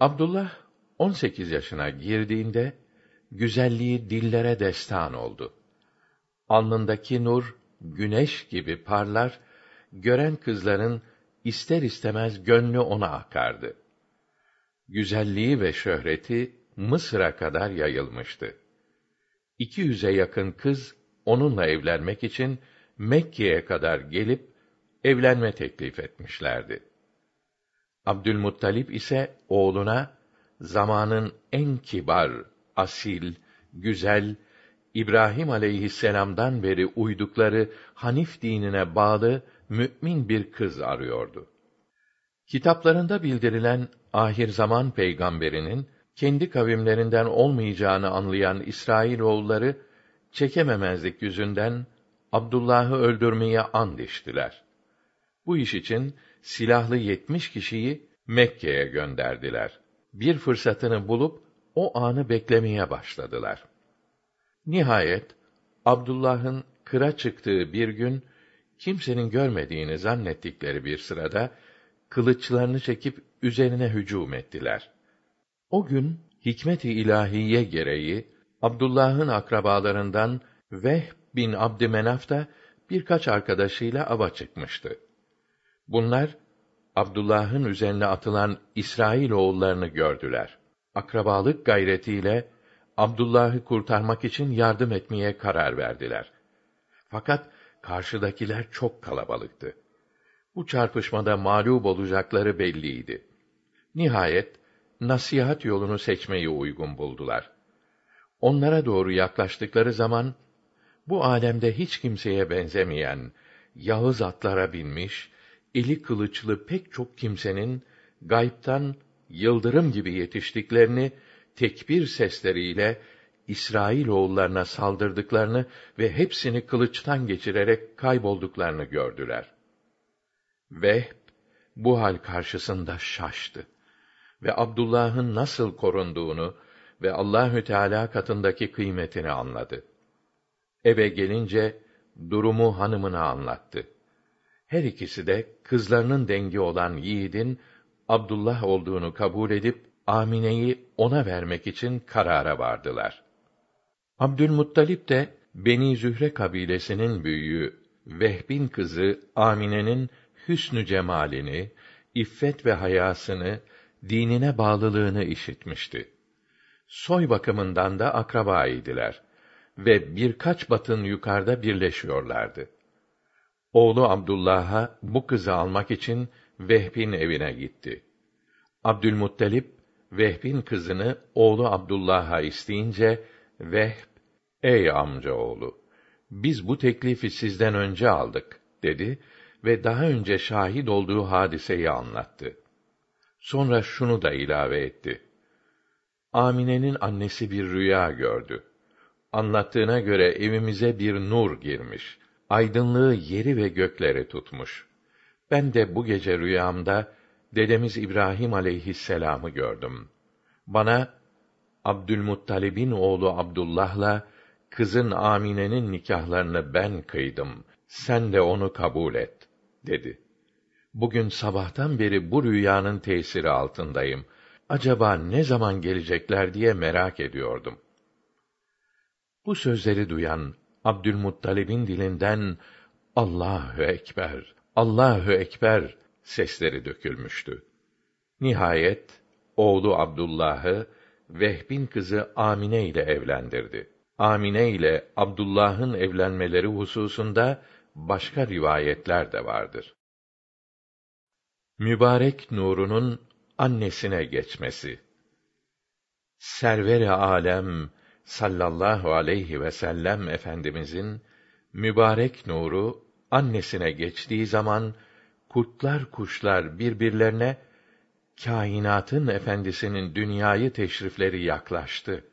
Abdullah 18 yaşına girdiğinde güzelliği dillere destan oldu. Alnındaki nur güneş gibi parlar, gören kızların ister istemez gönlü ona akardı. Güzelliği ve şöhreti Mısır'a kadar yayılmıştı. İki yüze yakın kız onunla evlenmek için Mekke'ye kadar gelip evlenme teklif etmişlerdi. Abdülmuttalip ise oğluna zamanın en kibar, asil, güzel İbrahim aleyhisselam'dan beri uydukları Hanif dinine bağlı mümin bir kız arıyordu. Kitaplarında bildirilen ahir zaman peygamberinin kendi kavimlerinden olmayacağını anlayan İsrail oğulları çekememezlik yüzünden Abdullah'ı öldürmeye and içtiler. Bu iş için silahlı yetmiş kişiyi Mekke'ye gönderdiler. Bir fırsatını bulup o anı beklemeye başladılar. Nihayet Abdullah'ın kıra çıktığı bir gün kimsenin görmediğini zannettikleri bir sırada kılıçlarını çekip üzerine hücum ettiler. O gün hikmet-i ilahiye gereği Abdullah'ın akrabalarından Vehb bin Abdümenaf da birkaç arkadaşıyla ava çıkmıştı. Bunlar Abdullah'ın üzerine atılan İsrail oğullarını gördüler. Akrabalık gayretiyle Abdullah'ı kurtarmak için yardım etmeye karar verdiler. Fakat karşıdakiler çok kalabalıktı. Bu çarpışmada mağlup olacakları belliydi. Nihayet nasihat yolunu seçmeyi uygun buldular. Onlara doğru yaklaştıkları zaman bu alemde hiç kimseye benzemeyen yağız atlara binmiş, eli kılıçlı pek çok kimsenin gaybtan yıldırım gibi yetiştiklerini tekbir sesleriyle İsrail oğullarına saldırdıklarını ve hepsini kılıçtan geçirerek kaybolduklarını gördüler. Vehb bu hal karşısında şaştı ve Abdullah'ın nasıl korunduğunu ve Allahü Teala katındaki kıymetini anladı. Eve gelince durumu hanımına anlattı. Her ikisi de kızlarının dengi olan yiğidin Abdullah olduğunu kabul edip Amine'yi ona vermek için karara vardılar. Abdülmuttalip de Beni Zühre kabilesinin büyüğü Vehb'in kızı Amine'nin hüsnü cemalini, iffet ve hayasını, dinine bağlılığını işitmişti. Soy bakımından da akraba idiler ve birkaç batın yukarıda birleşiyorlardı. Oğlu Abdullah'a bu kızı almak için Vehb'in evine gitti. Abdülmuttalip Vehb'in kızını oğlu Abdullah'a isteyince Vehb, ey amca oğlu, biz bu teklifi sizden önce aldık dedi ve daha önce şahit olduğu hadiseyi anlattı. Sonra şunu da ilave etti. Amine'nin annesi bir rüya gördü. Anlattığına göre evimize bir nur girmiş. Aydınlığı yeri ve gökleri tutmuş. Ben de bu gece rüyamda dedemiz İbrahim aleyhisselam'ı gördüm. Bana Abdülmuttalib'in oğlu Abdullah'la kızın Amine'nin nikahlarını ben kıydım. Sen de onu kabul et, dedi. Bugün sabahtan beri bu rüyanın tesiri altındayım. Acaba ne zaman gelecekler diye merak ediyordum. Bu sözleri duyan Abdülmuttalib'in dilinden Allahu ekber, Allahu ekber sesleri dökülmüştü. Nihayet oğlu Abdullah'ı Vehb'in kızı Amine ile evlendirdi. Amine ile Abdullah'ın evlenmeleri hususunda başka rivayetler de vardır. Mübarek nurunun annesine geçmesi. Server-i alem sallallahu aleyhi ve sellem efendimizin mübarek nuru annesine geçtiği zaman kurtlar kuşlar birbirlerine kainatın efendisinin dünyayı teşrifleri yaklaştı.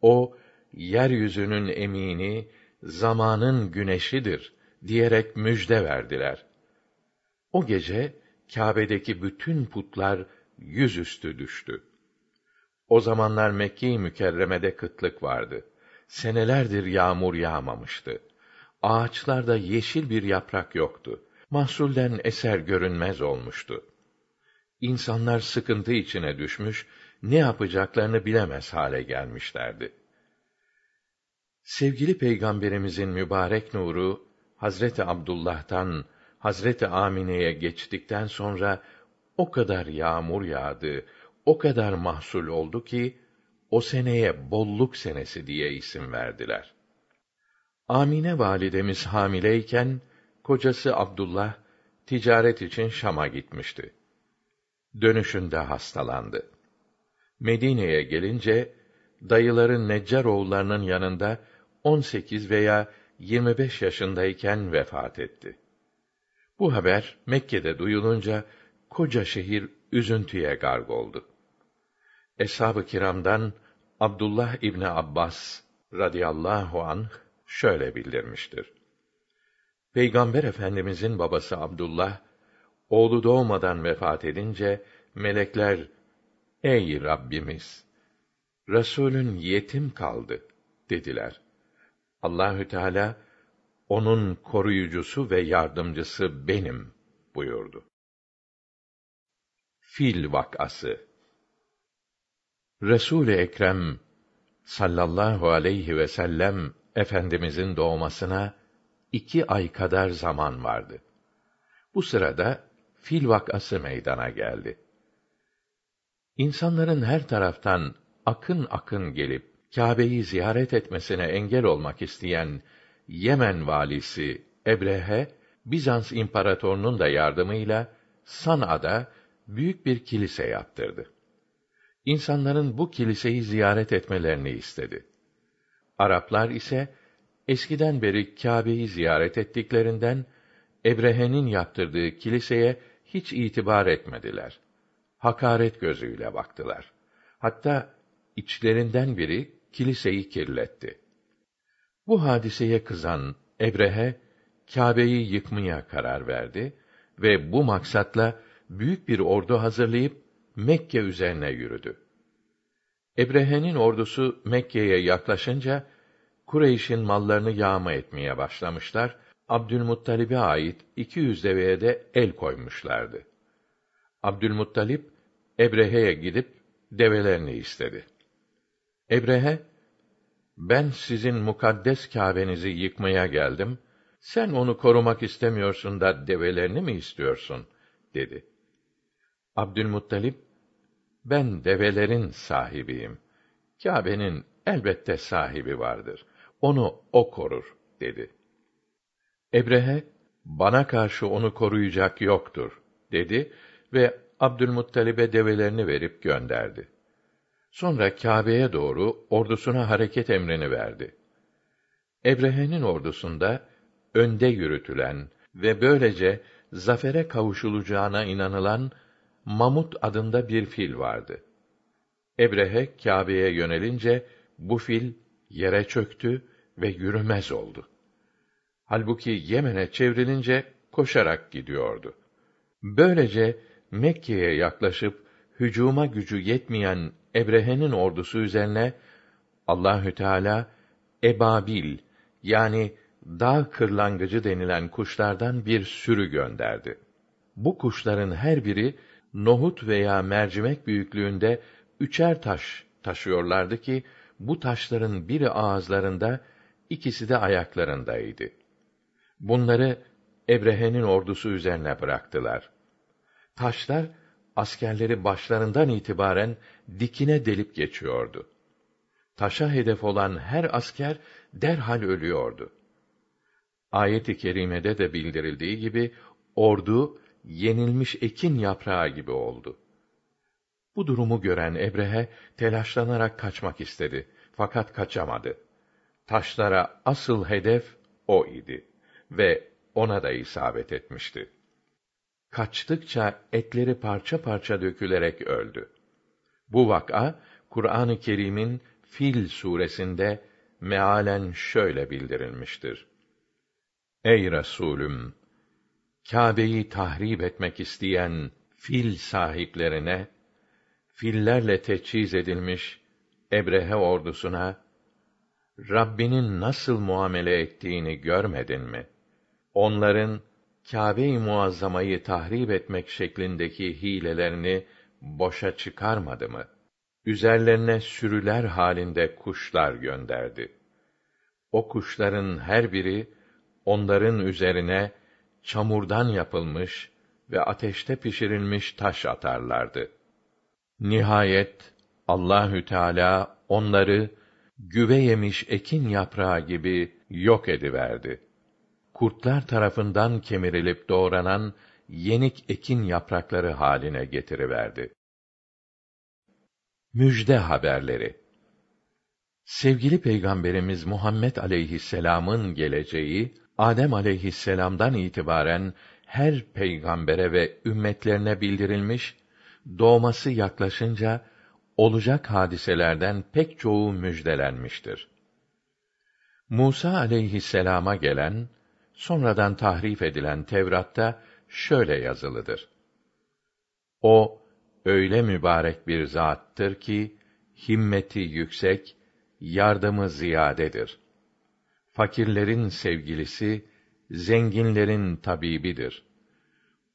O yeryüzünün emini, zamanın güneşidir diyerek müjde verdiler. O gece Kâbe'deki bütün putlar yüzüstü düştü. O zamanlar Mekke-i Mükerreme'de kıtlık vardı. Senelerdir yağmur yağmamıştı. Ağaçlarda yeşil bir yaprak yoktu. Mahsulden eser görünmez olmuştu. İnsanlar sıkıntı içine düşmüş, ne yapacaklarını bilemez hale gelmişlerdi. Sevgili Peygamberimizin mübarek nuru Hazreti Abdullah'tan Hazreti Amine'ye geçtikten sonra o kadar yağmur yağdı, o kadar mahsul oldu ki o seneye bolluk senesi diye isim verdiler. Amine validemiz hamileyken kocası Abdullah ticaret için Şam'a gitmişti. Dönüşünde hastalandı. Medine'ye gelince dayıların Neccar oğullarının yanında 18 veya 25 yaşındayken vefat etti. Bu haber Mekke'de duyulunca koca şehir üzüntüye garg oldu. Eshab-ı kiramdan Abdullah İbni Abbas radıyallahu anh şöyle bildirmiştir. Peygamber Efendimizin babası Abdullah oğlu doğmadan vefat edince melekler Ey Rabbimiz Resulün yetim kaldı dediler. Allahü Teala onun koruyucusu ve yardımcısı benim buyurdu. Fil vakası Resul Ekrem sallallahu aleyhi ve sellem efendimizin doğmasına iki ay kadar zaman vardı. Bu sırada fil vakası meydana geldi. İnsanların her taraftan akın akın gelip Kâbe'yi ziyaret etmesine engel olmak isteyen Yemen valisi Ebrehe Bizans imparatorunun da yardımıyla San'a'da büyük bir kilise yaptırdı. İnsanların bu kiliseyi ziyaret etmelerini istedi. Araplar ise eskiden beri Kâbe'yi ziyaret ettiklerinden Ebrehe'nin yaptırdığı kiliseye hiç itibar etmediler. Hakaret gözüyle baktılar. Hatta içlerinden biri kiliseyi kirletti. Bu hadiseye kızan Ebrehe Kâbe'yi yıkmaya karar verdi ve bu maksatla büyük bir ordu hazırlayıp Mekke üzerine yürüdü. Ebrehe'nin ordusu Mekke'ye yaklaşınca Kureyş'in mallarını yağma etmeye başlamışlar. Abdülmuttalib'e ait 200 deveye de el koymuşlardı. Abdülmuttalip Ebrehe'ye gidip develerini istedi. Ebrehe, ben sizin mukaddes Kâbenizi yıkmaya geldim. Sen onu korumak istemiyorsun da develerini mi istiyorsun? dedi. Abdülmuttalip, ben develerin sahibiyim. Kâbe'nin elbette sahibi vardır. Onu o korur, dedi. Ebrehe, bana karşı onu koruyacak yoktur, dedi ve Abdülmuttalib'e develerini verip gönderdi. Sonra Kâbe'ye doğru ordusuna hareket emrini verdi. Ebrehe'nin ordusunda önde yürütülen ve böylece zafere kavuşulacağına inanılan Mamut adında bir fil vardı. Ebrehe Kâbe'ye yönelince bu fil yere çöktü ve yürümez oldu. Halbuki Yemen'e çevrilince koşarak gidiyordu. Böylece Mekke'ye yaklaşıp hücuma gücü yetmeyen Ebrehe'nin ordusu üzerine Allahü Teala ebabil yani dağ kırlangıcı denilen kuşlardan bir sürü gönderdi. Bu kuşların her biri nohut veya mercimek büyüklüğünde üçer taş taşıyorlardı ki bu taşların biri ağızlarında, ikisi de ayaklarındaydı. Bunları Ebrehe'nin ordusu üzerine bıraktılar. Taşlar askerleri başlarından itibaren dikine delip geçiyordu. Taşa hedef olan her asker derhal ölüyordu. Ayet-i kerimede de bildirildiği gibi ordu yenilmiş ekin yaprağı gibi oldu. Bu durumu gören Ebrehe telaşlanarak kaçmak istedi fakat kaçamadı. Taşlara asıl hedef o idi ve ona da isabet etmişti. Kaçtıkça etleri parça parça dökülerek öldü. Bu vak'a Kur'an-ı Kerim'in Fil suresinde mealen şöyle bildirilmiştir. Ey Resulüm! Kâbe'yi tahrip etmek isteyen fil sahiplerine, fillerle teçhiz edilmiş Ebrehe ordusuna, Rabbinin nasıl muamele ettiğini görmedin mi? Onların Kâbe-i Muazzama'yı tahrip etmek şeklindeki hilelerini boşa çıkarmadı mı? Üzerlerine sürüler halinde kuşlar gönderdi. O kuşların her biri onların üzerine çamurdan yapılmış ve ateşte pişirilmiş taş atarlardı. Nihayet Allahü Teala onları güve yemiş ekin yaprağı gibi yok ediverdi. Kurtlar tarafından kemirilip doğranan yenik ekin yaprakları haline getiriverdi. Müjde haberleri Sevgili Peygamberimiz Muhammed aleyhisselam'ın geleceği Adem aleyhisselam'dan itibaren her peygambere ve ümmetlerine bildirilmiş, doğması yaklaşınca olacak hadiselerden pek çoğu müjdelenmiştir. Musa aleyhisselama gelen, sonradan tahrif edilen Tevrat'ta şöyle yazılıdır. O öyle mübarek bir zattır ki himmeti yüksek, yardımı ziyadedir fakirlerin sevgilisi, zenginlerin tabibidir.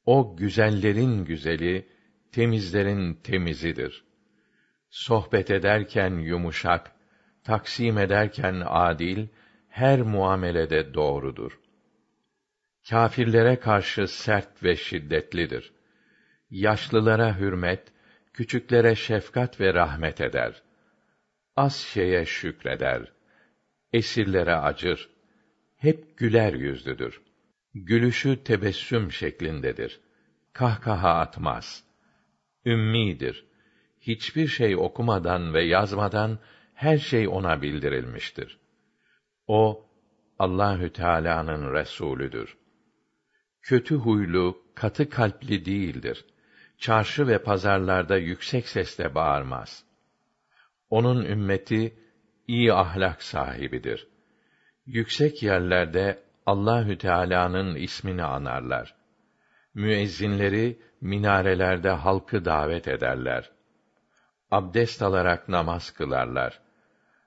O güzellerin güzeli, temizlerin temizidir. Sohbet ederken yumuşak, taksim ederken adil, her muamelede doğrudur. Kâfirlere karşı sert ve şiddetlidir. Yaşlılara hürmet, küçüklere şefkat ve rahmet eder. Az şeye şükreder esirlere acır, hep güler yüzlüdür. Gülüşü tebessüm şeklindedir. Kahkaha atmaz. Ümmidir. hiçbir şey okumadan ve yazmadan her şey ona bildirilmiştir. O Allahü Teala'nın resulüdür. Kötü huylu, katı kalpli değildir. Çarşı ve pazarlarda yüksek sesle bağırmaz. Onun ümmeti iyi ahlak sahibidir. Yüksek yerlerde Allahü Teala'nın ismini anarlar. Müezzinleri minarelerde halkı davet ederler. Abdest alarak namaz kılarlar.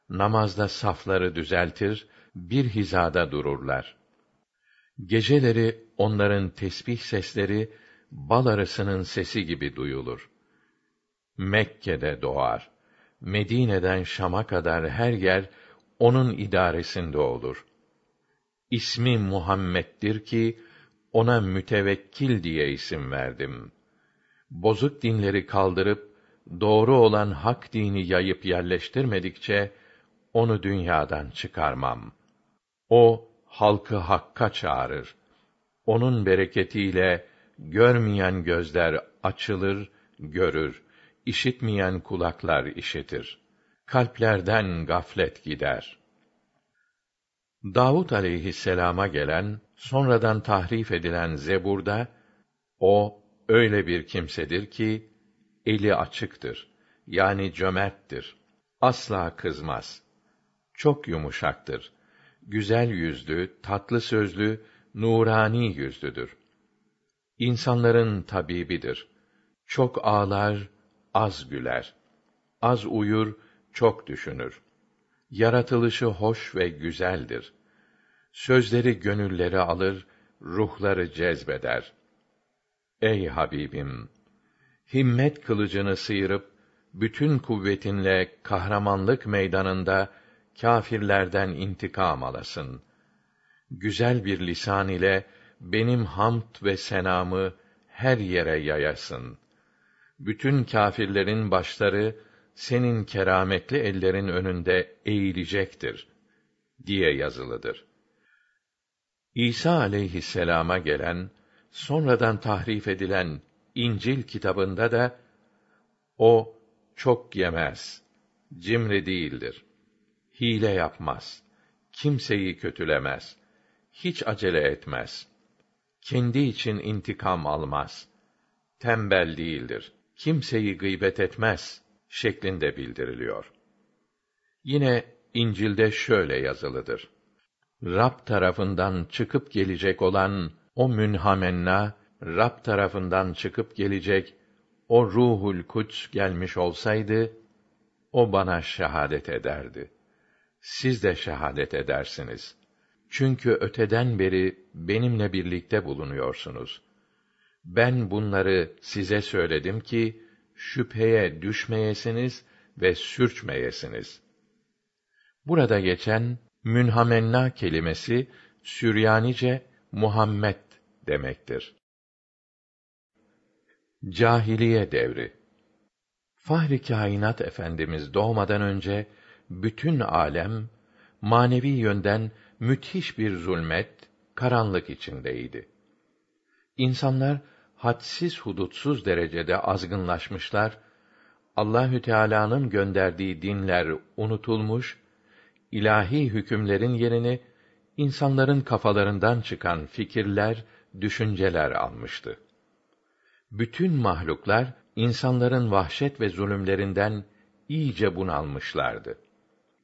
Namazda safları düzeltir, bir hizada dururlar. Geceleri onların tesbih sesleri bal arısının sesi gibi duyulur. Mekke'de doğar. Medine'den Şam'a kadar her yer onun idaresinde olur. İsmi Muhammed'dir ki ona mütevekkil diye isim verdim. Bozuk dinleri kaldırıp doğru olan hak dini yayıp yerleştirmedikçe onu dünyadan çıkarmam. O halkı hakka çağırır. Onun bereketiyle görmeyen gözler açılır, görür. İşitmeyen kulaklar işitir. Kalplerden gaflet gider. Davud aleyhisselama gelen, sonradan tahrif edilen Zebur'da, o, öyle bir kimsedir ki, eli açıktır. Yani cömerttir. Asla kızmaz. Çok yumuşaktır. Güzel yüzlü, tatlı sözlü, nurani yüzlüdür. İnsanların tabibidir. Çok ağlar, az güler. Az uyur, çok düşünür. Yaratılışı hoş ve güzeldir. Sözleri gönülleri alır, ruhları cezbeder. Ey Habibim! Himmet kılıcını sıyırıp, bütün kuvvetinle kahramanlık meydanında kâfirlerden intikam alasın. Güzel bir lisan ile benim hamd ve senamı her yere yayasın. Bütün kâfirlerin başları senin kerametli ellerin önünde eğilecektir diye yazılıdır. İsa aleyhisselama gelen, sonradan tahrif edilen İncil kitabında da o çok yemez, cimri değildir. Hile yapmaz, kimseyi kötülemez, hiç acele etmez. Kendi için intikam almaz. Tembel değildir. Kimseyi gıybet etmez şeklinde bildiriliyor. Yine İncil'de şöyle yazılıdır. Rab tarafından çıkıp gelecek olan o münhamenna, Rab tarafından çıkıp gelecek o ruhul kuds gelmiş olsaydı, o bana şehadet ederdi. Siz de şehadet edersiniz. Çünkü öteden beri benimle birlikte bulunuyorsunuz. Ben bunları size söyledim ki, şüpheye düşmeyesiniz ve sürçmeyesiniz. Burada geçen münhamenna kelimesi Süryanice Muhammed demektir. Cahiliye devri Fahri kainat efendimiz doğmadan önce bütün alem manevi yönden müthiş bir zulmet, karanlık içindeydi. İnsanlar hadsiz hudutsuz derecede azgınlaşmışlar, Allahü Teala'nın gönderdiği dinler unutulmuş, ilahi hükümlerin yerini insanların kafalarından çıkan fikirler, düşünceler almıştı. Bütün mahluklar insanların vahşet ve zulümlerinden iyice bunalmışlardı.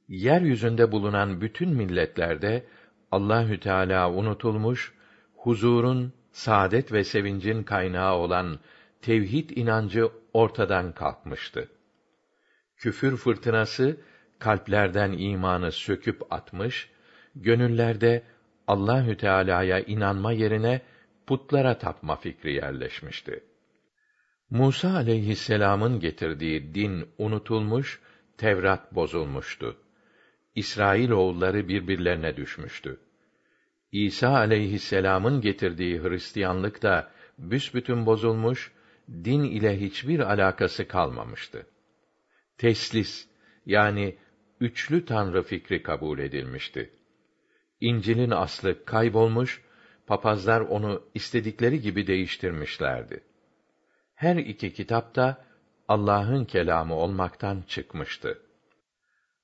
Yeryüzünde bulunan bütün milletlerde Allahü Teala unutulmuş, huzurun, saadet ve sevincin kaynağı olan tevhid inancı ortadan kalkmıştı. Küfür fırtınası kalplerden imanı söküp atmış, gönüllerde Allahü Teala'ya inanma yerine putlara tapma fikri yerleşmişti. Musa aleyhisselam'ın getirdiği din unutulmuş, Tevrat bozulmuştu. İsrail oğulları birbirlerine düşmüştü. İsa aleyhisselam'ın getirdiği Hristiyanlık da büsbütün bozulmuş, din ile hiçbir alakası kalmamıştı. Teslis yani üçlü tanrı fikri kabul edilmişti. İncil'in aslı kaybolmuş, papazlar onu istedikleri gibi değiştirmişlerdi. Her iki kitap da Allah'ın kelamı olmaktan çıkmıştı.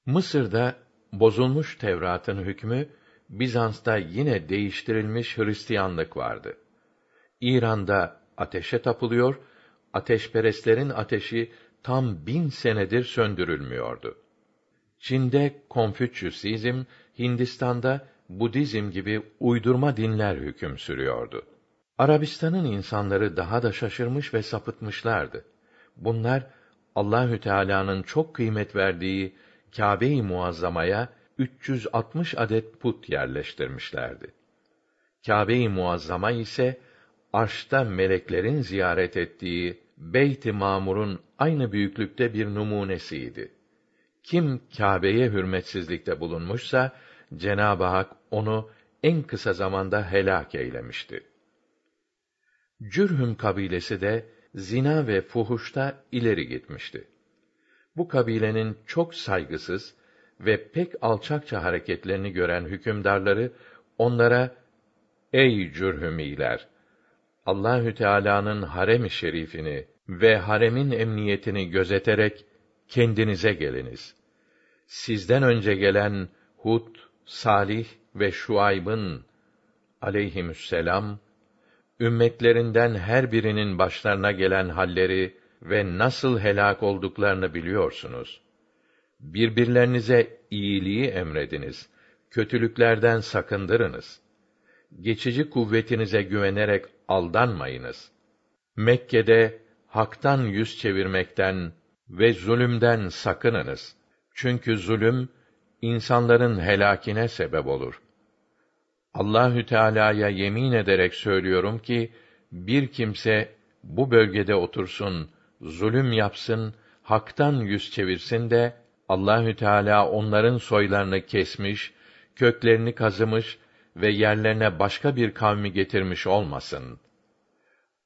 Mısır'da bozulmuş Tevrat'ın hükmü Bizans'ta yine değiştirilmiş Hristiyanlık vardı. İran'da ateşe tapılıyor, ateşperestlerin ateşi tam bin senedir söndürülmüyordu. Çin'de Konfüçyüsizm, Hindistan'da Budizm gibi uydurma dinler hüküm sürüyordu. Arabistan'ın insanları daha da şaşırmış ve sapıtmışlardı. Bunlar Allahü Teala'nın çok kıymet verdiği Kâbe-i Muazzama'ya 360 adet put yerleştirmişlerdi. Kâbe-i Muazzama ise arşta meleklerin ziyaret ettiği Beyt-i Mamur'un aynı büyüklükte bir numunesiydi. Kim Kâbe'ye hürmetsizlikte bulunmuşsa Cenab-ı Hak onu en kısa zamanda helak eylemişti. Cürhüm kabilesi de zina ve fuhuşta ileri gitmişti. Bu kabilenin çok saygısız ve pek alçakça hareketlerini gören hükümdarları onlara ey cürhümiler Allahü Teala'nın harem-i şerifini ve haremin emniyetini gözeterek kendinize geliniz. Sizden önce gelen Hud, Salih ve Şuayb'ın aleyhimüsselam ümmetlerinden her birinin başlarına gelen halleri ve nasıl helak olduklarını biliyorsunuz. Birbirlerinize iyiliği emrediniz, kötülüklerden sakındırınız. Geçici kuvvetinize güvenerek aldanmayınız. Mekke'de haktan yüz çevirmekten ve zulümden sakınınız. Çünkü zulüm insanların helakine sebep olur. Allahü Teala'ya yemin ederek söylüyorum ki bir kimse bu bölgede otursun, zulüm yapsın, haktan yüz çevirsin de Allahü Teala onların soylarını kesmiş, köklerini kazımış ve yerlerine başka bir kavmi getirmiş olmasın.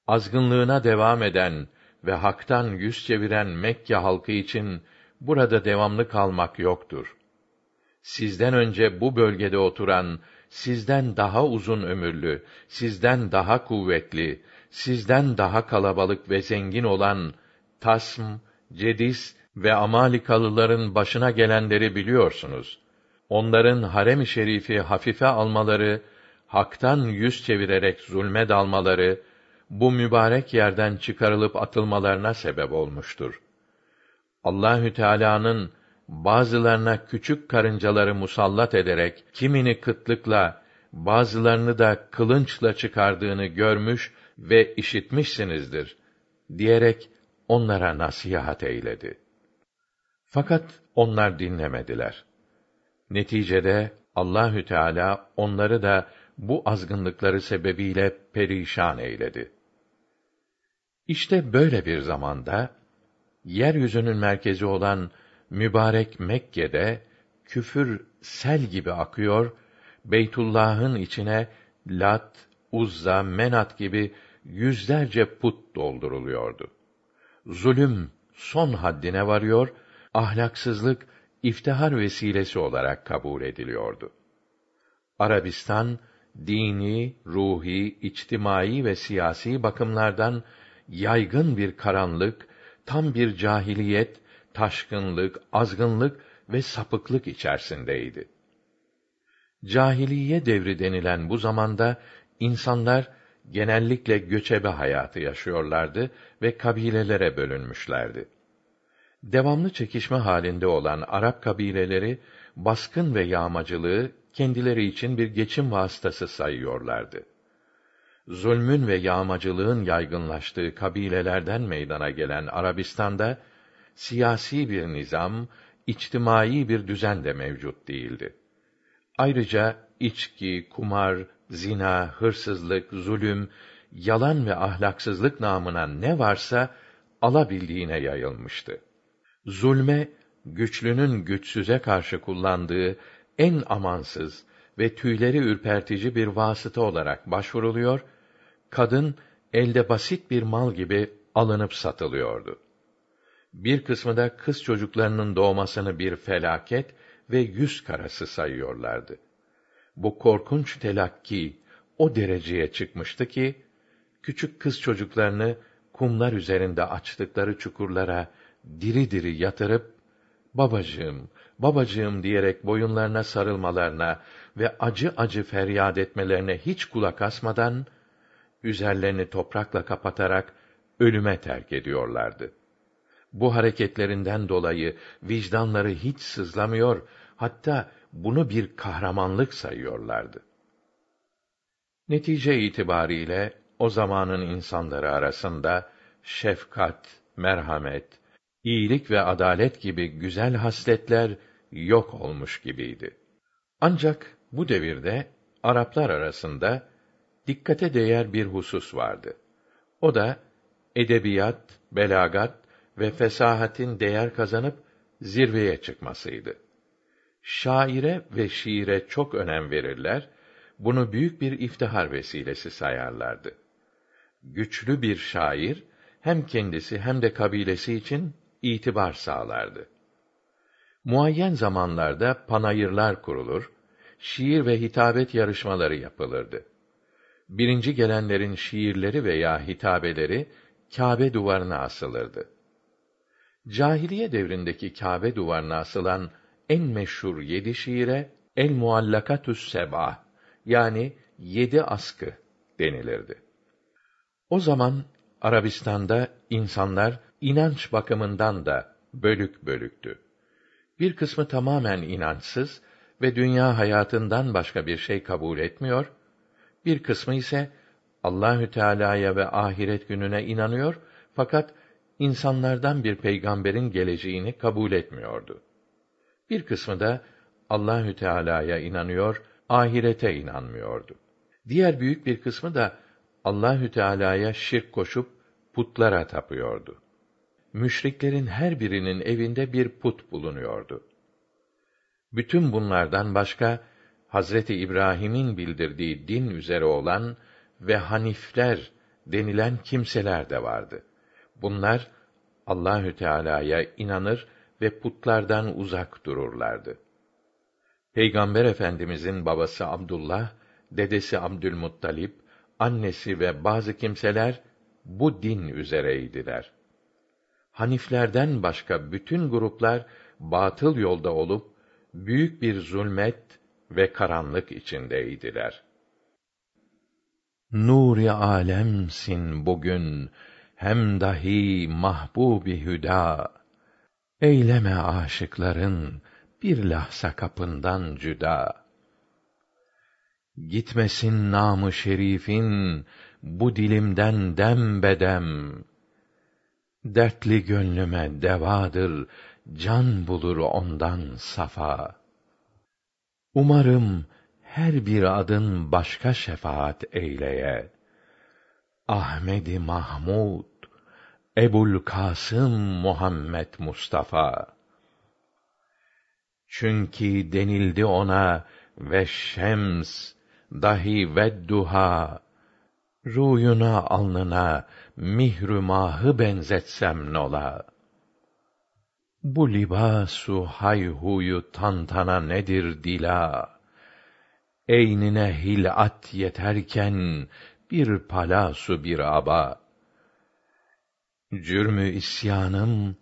Azgınlığına devam eden ve haktan yüz çeviren Mekke halkı için burada devamlı kalmak yoktur. Sizden önce bu bölgede oturan, sizden daha uzun ömürlü, sizden daha kuvvetli, sizden daha kalabalık ve zengin olan Tasm, Cedis ve Amalikalıların başına gelenleri biliyorsunuz. Onların harem-i şerifi hafife almaları, haktan yüz çevirerek zulme dalmaları, bu mübarek yerden çıkarılıp atılmalarına sebep olmuştur. Allahü Teala'nın bazılarına küçük karıncaları musallat ederek kimini kıtlıkla, bazılarını da kılınçla çıkardığını görmüş ve işitmişsinizdir diyerek onlara nasihat eyledi. Fakat onlar dinlemediler. Neticede Allahü Teala onları da bu azgınlıkları sebebiyle perişan eyledi. İşte böyle bir zamanda yeryüzünün merkezi olan mübarek Mekke'de küfür sel gibi akıyor, Beytullah'ın içine Lat, Uzza, Menat gibi yüzlerce put dolduruluyordu. Zulüm son haddine varıyor, ahlaksızlık iftihar vesilesi olarak kabul ediliyordu. Arabistan dini, ruhi, içtimai ve siyasi bakımlardan yaygın bir karanlık, tam bir cahiliyet, taşkınlık, azgınlık ve sapıklık içerisindeydi. Cahiliye devri denilen bu zamanda insanlar genellikle göçebe hayatı yaşıyorlardı ve kabilelere bölünmüşlerdi. Devamlı çekişme halinde olan Arap kabileleri baskın ve yağmacılığı kendileri için bir geçim vasıtası sayıyorlardı. Zulmün ve yağmacılığın yaygınlaştığı kabilelerden meydana gelen Arabistan'da siyasi bir nizam, içtimai bir düzen de mevcut değildi. Ayrıca içki, kumar, zina, hırsızlık, zulüm, yalan ve ahlaksızlık namına ne varsa alabildiğine yayılmıştı. Zulme güçlünün güçsüze karşı kullandığı en amansız ve tüyleri ürpertici bir vasıta olarak başvuruluyor, kadın elde basit bir mal gibi alınıp satılıyordu. Bir kısmı da kız çocuklarının doğmasını bir felaket ve yüz karası sayıyorlardı. Bu korkunç telakki o dereceye çıkmıştı ki küçük kız çocuklarını kumlar üzerinde açtıkları çukurlara diri diri yatırıp babacığım, babacığım diyerek boyunlarına sarılmalarına ve acı acı feryat etmelerine hiç kulak asmadan üzerlerini toprakla kapatarak ölüme terk ediyorlardı. Bu hareketlerinden dolayı vicdanları hiç sızlamıyor, hatta bunu bir kahramanlık sayıyorlardı. Netice itibariyle o zamanın insanları arasında şefkat, merhamet, iyilik ve adalet gibi güzel hasletler yok olmuş gibiydi. Ancak bu devirde Araplar arasında dikkate değer bir husus vardı. O da edebiyat, belagat ve fesahatin değer kazanıp zirveye çıkmasıydı. Şaire ve şiire çok önem verirler, bunu büyük bir iftihar vesilesi sayarlardı. Güçlü bir şair hem kendisi hem de kabilesi için itibar sağlardı. Muayyen zamanlarda panayırlar kurulur, şiir ve hitabet yarışmaları yapılırdı. Birinci gelenlerin şiirleri veya hitabeleri Kâbe duvarına asılırdı. Cahiliye devrindeki Kâbe duvarına asılan en meşhur yedi şiire El Muallakatü's Seba yani yedi askı denilirdi. O zaman Arabistan'da insanlar inanç bakımından da bölük bölüktü. Bir kısmı tamamen inançsız ve dünya hayatından başka bir şey kabul etmiyor, bir kısmı ise Allahü Teala'ya ve ahiret gününe inanıyor fakat insanlardan bir peygamberin geleceğini kabul etmiyordu. Bir kısmı da Allahü Teala'ya inanıyor, ahirete inanmıyordu. Diğer büyük bir kısmı da Allahü Teala'ya şirk koşup putlara tapıyordu. Müşriklerin her birinin evinde bir put bulunuyordu. Bütün bunlardan başka Hazreti İbrahim'in bildirdiği din üzere olan ve hanifler denilen kimseler de vardı. Bunlar Allahü Teala'ya inanır ve putlardan uzak dururlardı. Peygamber Efendimizin babası Abdullah, dedesi Abdülmuttalip, annesi ve bazı kimseler bu din üzereydiler. Haniflerden başka bütün gruplar batıl yolda olup büyük bir zulmet ve karanlık içindeydiler. Nuri alemsin bugün hem dahi mahbubi hüda. Eyleme aşıkların bir lahza kapından cüda. Gitmesin namı şerifin bu dilimden dem bedem dertli gönlüme devadır can bulur ondan safa. Umarım her bir adın başka şefaat eyleye. Ahmedi Mahmud Ebul Kasım Muhammed Mustafa. Çünkü denildi ona ve şems dahi ve duha ruyuna alnına mihrümahı benzetsem nola? Bu libasu hayhuyu tantana nedir dila? Eynine hilat yeterken bir palasu bir aba. Cürmü isyanım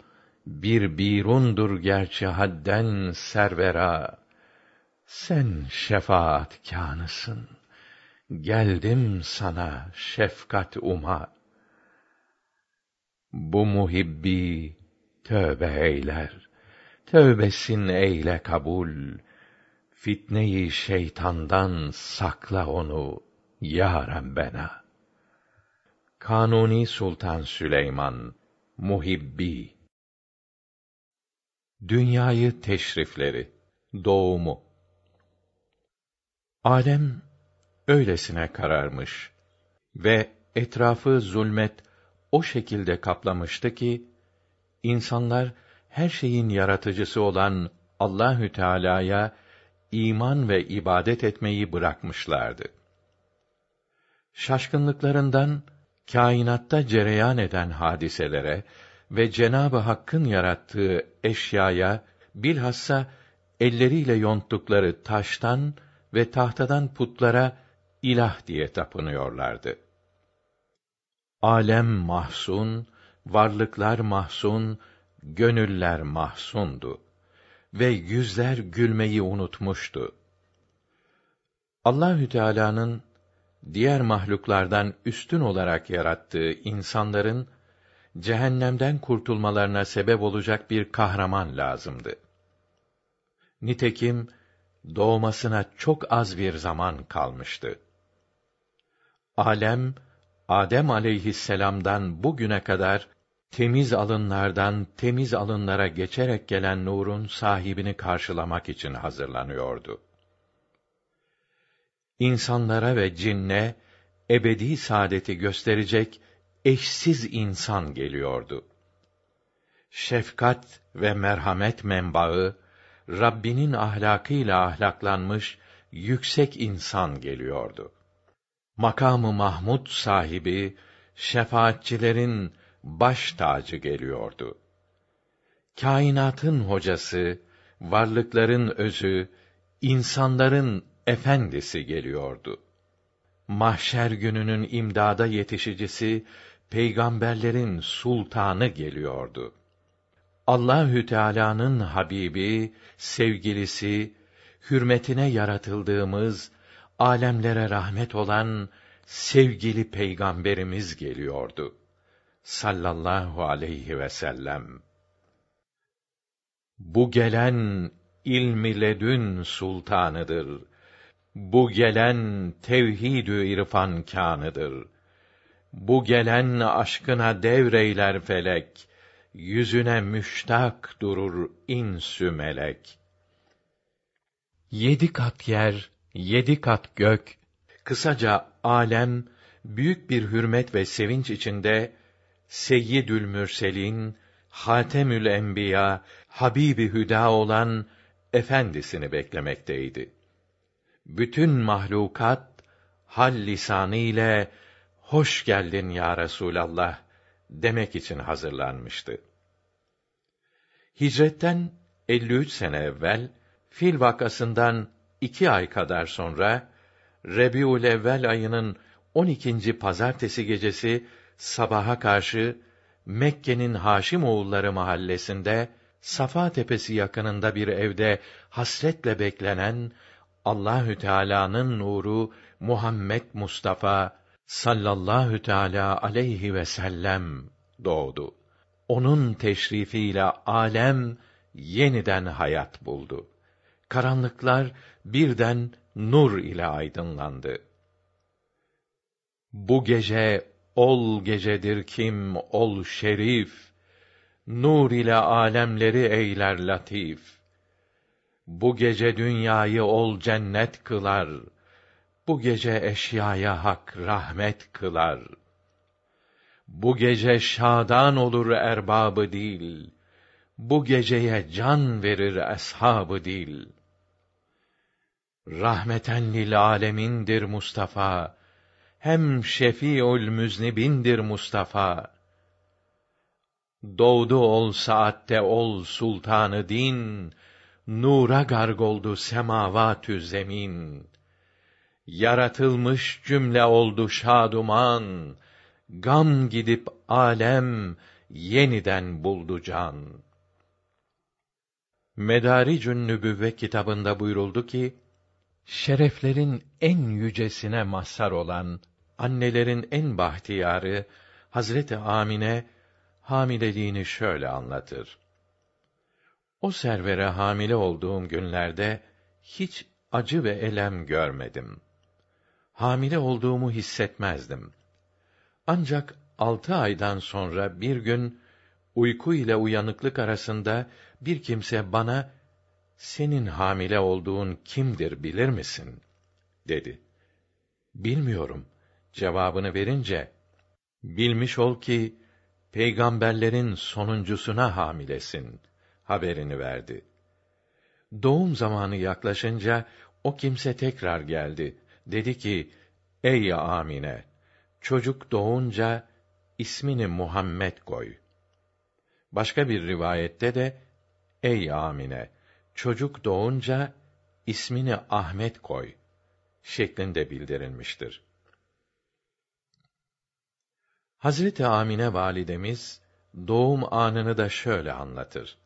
bir birundur gerçi hadden servera. Sen şefaat kânısın geldim sana şefkat uma bu muhibbi tövbe eyler. Tövbesin eyle kabul. Fitneyi şeytandan sakla onu ya Rabbena. Kanuni Sultan Süleyman Muhibbi. Dünyayı teşrifleri doğumu. Alem öylesine kararmış ve etrafı zulmet o şekilde kaplamıştı ki insanlar her şeyin yaratıcısı olan Allahü Teala'ya iman ve ibadet etmeyi bırakmışlardı. Şaşkınlıklarından kainatta cereyan eden hadiselere ve Cenabı Hakk'ın yarattığı eşyaya bilhassa elleriyle yonttukları taştan ve tahtadan putlara ilah diye tapınıyorlardı. Alem mahzun, varlıklar mahzun, gönüller mahzundu ve yüzler gülmeyi unutmuştu. Allahü Teala'nın diğer mahluklardan üstün olarak yarattığı insanların cehennemden kurtulmalarına sebep olacak bir kahraman lazımdı. Nitekim doğmasına çok az bir zaman kalmıştı. Alem Adem aleyhisselam'dan bugüne kadar temiz alınlardan temiz alınlara geçerek gelen nurun sahibini karşılamak için hazırlanıyordu. İnsanlara ve cinne ebedi saadeti gösterecek eşsiz insan geliyordu. Şefkat ve merhamet menbaı Rabbinin ahlakıyla ahlaklanmış yüksek insan geliyordu. Makamı Mahmud sahibi şefaatçilerin baş tacı geliyordu. Kainatın hocası, varlıkların özü, insanların efendisi geliyordu. Mahşer gününün imdada yetişicisi, peygamberlerin sultanı geliyordu. Allahü Teala'nın habibi, sevgilisi, hürmetine yaratıldığımız, alemlere rahmet olan sevgili peygamberimiz geliyordu sallallahu aleyhi ve sellem. Bu gelen ilmi ledün sultanıdır. Bu gelen tevhid-ü irfan kânıdır. Bu gelen aşkına devreyler felek, yüzüne müştak durur insü melek. Yedi kat yer, yedi kat gök, kısaca alem büyük bir hürmet ve sevinç içinde Seyyidül Mürselin, Hatemül Enbiya, Habibi Hüda olan efendisini beklemekteydi. Bütün mahlukat hal lisanı ile hoş geldin ya Resulallah demek için hazırlanmıştı. Hicretten 53 sene evvel fil vakasından iki ay kadar sonra Rebiul Evvel ayının 12. pazartesi gecesi sabaha karşı Mekke'nin Haşim oğulları mahallesinde Safa tepesi yakınında bir evde hasretle beklenen Allahü Teala'nın nuru Muhammed Mustafa sallallahu teala aleyhi ve sellem doğdu. Onun teşrifiyle alem yeniden hayat buldu. Karanlıklar birden nur ile aydınlandı. Bu gece Ol gecedir kim ol şerif, nur ile alemleri eyler latif. Bu gece dünyayı ol cennet kılar. Bu gece eşyaya hak rahmet kılar. Bu gece şadan olur erbabı dil. Bu geceye can verir eshabı dil. Rahmeten lil alemindir Mustafa hem şefi'ül müznibindir Mustafa. Doğdu ol saatte ol sultanı din, nura garg oldu semavatü zemin. Yaratılmış cümle oldu şaduman, gam gidip alem yeniden buldu can. Medaricün Nübüvve kitabında buyuruldu ki, şereflerin en yücesine mazhar olan annelerin en bahtiyarı Hazreti Amine hamileliğini şöyle anlatır. O servere hamile olduğum günlerde hiç acı ve elem görmedim. Hamile olduğumu hissetmezdim. Ancak altı aydan sonra bir gün uyku ile uyanıklık arasında bir kimse bana senin hamile olduğun kimdir bilir misin? dedi. Bilmiyorum cevabını verince bilmiş ol ki peygamberlerin sonuncusuna hamilesin haberini verdi. Doğum zamanı yaklaşınca o kimse tekrar geldi. Dedi ki: Ey Amine, çocuk doğunca ismini Muhammed koy. Başka bir rivayette de Ey Amine, çocuk doğunca ismini Ahmet koy şeklinde bildirilmiştir. Hazreti Amine validemiz doğum anını da şöyle anlatır.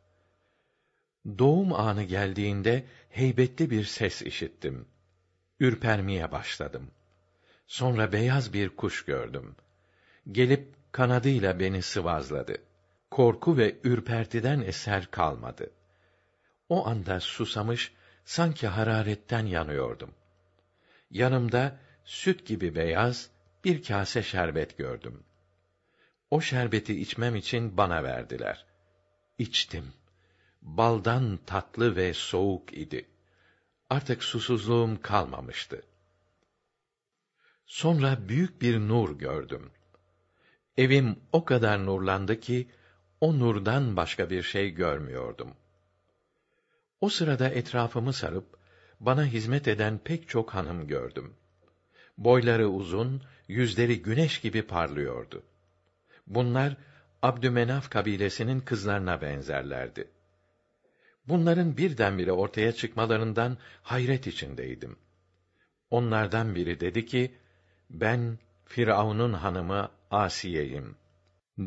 Doğum anı geldiğinde heybetli bir ses işittim. Ürpermeye başladım. Sonra beyaz bir kuş gördüm. Gelip kanadıyla beni sıvazladı. Korku ve ürpertiden eser kalmadı. O anda susamış, sanki hararetten yanıyordum. Yanımda süt gibi beyaz bir kase şerbet gördüm. O şerbeti içmem için bana verdiler. İçtim. Baldan tatlı ve soğuk idi. Artık susuzluğum kalmamıştı. Sonra büyük bir nur gördüm. Evim o kadar nurlandı ki o nurdan başka bir şey görmüyordum. O sırada etrafımı sarıp bana hizmet eden pek çok hanım gördüm. Boyları uzun, yüzleri güneş gibi parlıyordu. Bunlar Abdümenaf kabilesinin kızlarına benzerlerdi. Bunların birdenbire ortaya çıkmalarından hayret içindeydim. Onlardan biri dedi ki, ben Firavun'un hanımı Asiye'yim.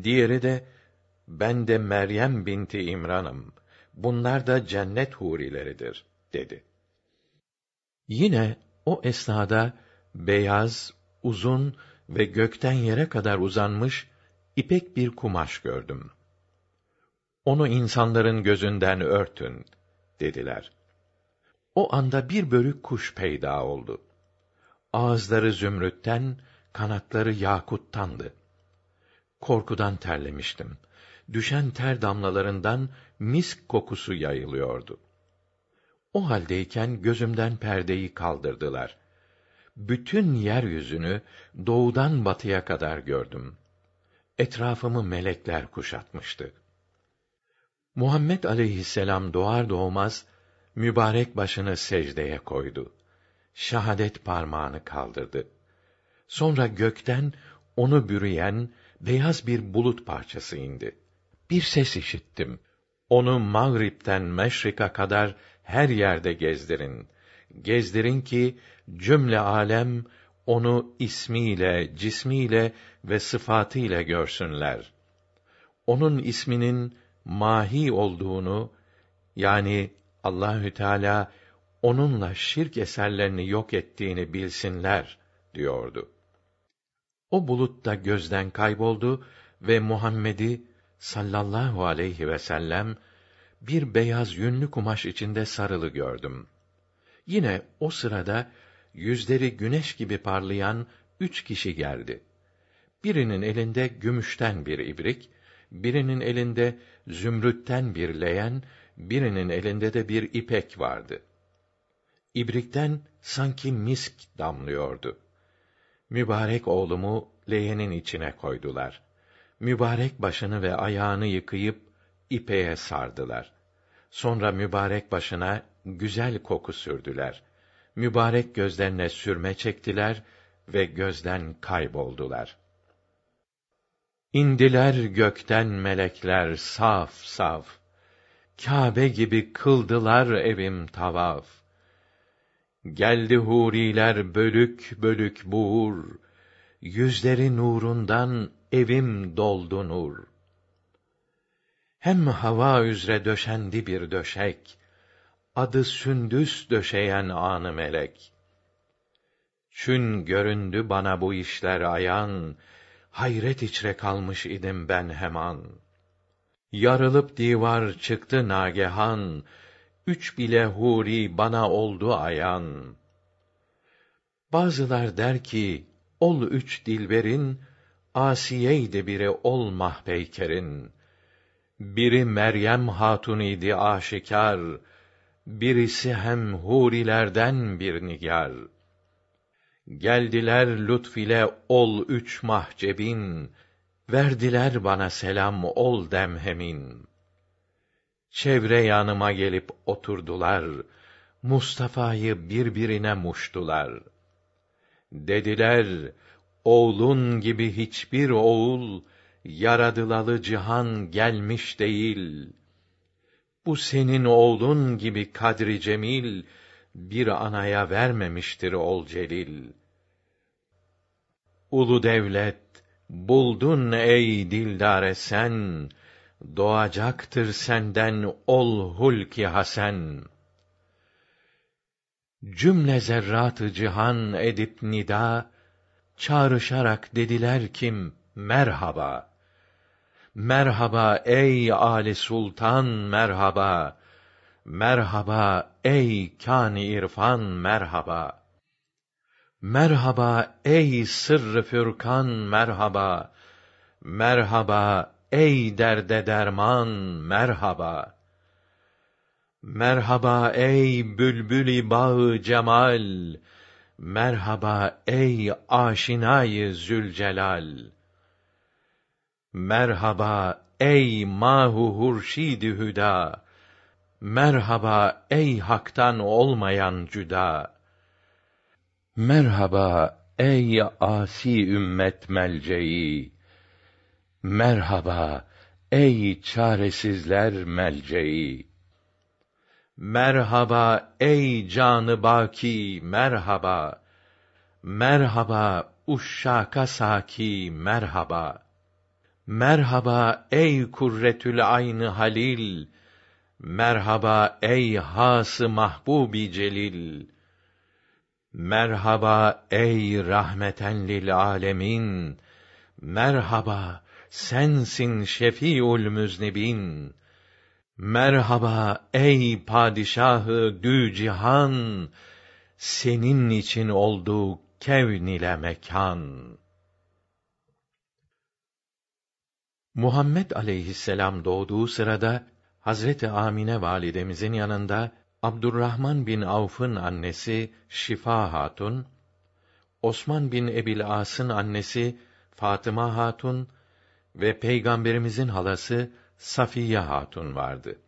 Diğeri de, ben de Meryem binti İmran'ım. Bunlar da cennet hurileridir, dedi. Yine o esnada beyaz, uzun ve gökten yere kadar uzanmış ipek bir kumaş gördüm. Onu insanların gözünden örtün, dediler. O anda bir bölük kuş peyda oldu. Ağızları zümrütten, kanatları yakuttandı. Korkudan terlemiştim. Düşen ter damlalarından misk kokusu yayılıyordu. O haldeyken gözümden perdeyi kaldırdılar. Bütün yeryüzünü doğudan batıya kadar gördüm. Etrafımı melekler kuşatmıştı. Muhammed aleyhisselam doğar doğmaz mübarek başını secdeye koydu. Şahadet parmağını kaldırdı. Sonra gökten onu bürüyen beyaz bir bulut parçası indi. Bir ses işittim. Onu mağripten meşrika kadar her yerde gezdirin. Gezdirin ki cümle alem onu ismiyle, cismiyle ve sıfatıyla görsünler. Onun isminin mahi olduğunu yani Allahü Teala onunla şirk eserlerini yok ettiğini bilsinler diyordu. O bulut da gözden kayboldu ve Muhammed'i sallallahu aleyhi ve sellem bir beyaz yünlü kumaş içinde sarılı gördüm. Yine o sırada yüzleri güneş gibi parlayan üç kişi geldi. Birinin elinde gümüşten bir ibrik, birinin elinde zümrütten bir leyen, birinin elinde de bir ipek vardı. İbrikten sanki misk damlıyordu. Mübarek oğlumu leğenin içine koydular. Mübarek başını ve ayağını yıkayıp ipeğe sardılar. Sonra mübarek başına güzel koku sürdüler. Mübarek gözlerine sürme çektiler ve gözden kayboldular. İndiler gökten melekler saf saf. Kâbe gibi kıldılar evim tavaf. Geldi huriler bölük bölük buğur. Yüzleri nurundan evim doldu nur. Hem hava üzre döşendi bir döşek, adı sündüs döşeyen anı melek. Çün göründü bana bu işler ayan, hayret içre kalmış idim ben heman. Yarılıp divar çıktı nagehan, üç bile huri bana oldu ayan. Bazılar der ki, ol üç dilberin, Asiyeydi biri ol mahpeykerin. Biri Meryem hatun idi aşikar, birisi hem hurilerden bir nigar. Geldiler lütf ile ol üç mahcebin, verdiler bana selam ol demhemin. Çevre yanıma gelip oturdular, Mustafa'yı birbirine muştular. Dediler, oğlun gibi hiçbir oğul, yaradılalı cihan gelmiş değil. Bu senin oğlun gibi kadri cemil, bir anaya vermemiştir ol celil. Ulu devlet, buldun ey dildare sen, doğacaktır senden ol hulki hasen. Cümle zerratı cihan edip nida, çağrışarak dediler kim merhaba. Merhaba ey Ali Sultan merhaba. Merhaba ey kân irfan merhaba. Merhaba ey sırrı fürkan merhaba. Merhaba ey derde derman merhaba. Merhaba ey bülbül bağı cemal. Merhaba ey aşinayı Zülcelal. Merhaba ey mahu hurşidi hüda. Merhaba ey haktan olmayan cüda. Merhaba ey asi ümmet melceği. Merhaba ey çaresizler melceği. Merhaba ey canı baki merhaba. Merhaba uşşaka saki merhaba. Merhaba ey kurretül aynı halil. Merhaba ey hası mahbubi celil. Merhaba ey rahmeten lil alemin. Merhaba sensin şefiul müznibin. Merhaba ey padişahı dü cihan. Senin için oldu kevn ile mekan. Muhammed aleyhisselam doğduğu sırada Hazreti Amine validemizin yanında Abdurrahman bin Avf'ın annesi Şifa Hatun, Osman bin Ebil As'ın annesi Fatıma Hatun ve Peygamberimizin halası Safiye Hatun vardı.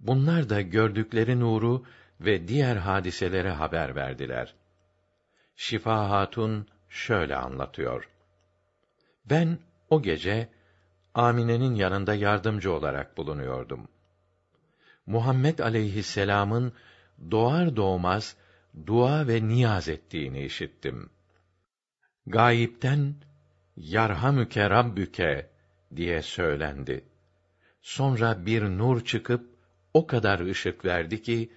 Bunlar da gördükleri nuru ve diğer hadiselere haber verdiler. Şifa Hatun şöyle anlatıyor. Ben o gece Amine'nin yanında yardımcı olarak bulunuyordum. Muhammed aleyhisselam'ın doğar doğmaz dua ve niyaz ettiğini işittim. Gayipten yarhamüke rabbüke diye söylendi. Sonra bir nur çıkıp o kadar ışık verdi ki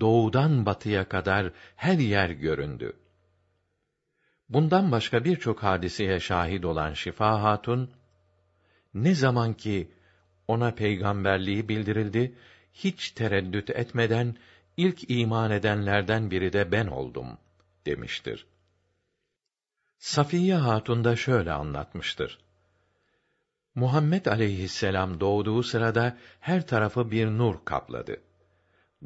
doğudan batıya kadar her yer göründü. Bundan başka birçok hadiseye şahit olan Şifa Hatun ne zaman ki ona peygamberliği bildirildi, hiç tereddüt etmeden ilk iman edenlerden biri de ben oldum demiştir. Safiye Hatun da şöyle anlatmıştır. Muhammed aleyhisselam doğduğu sırada her tarafı bir nur kapladı.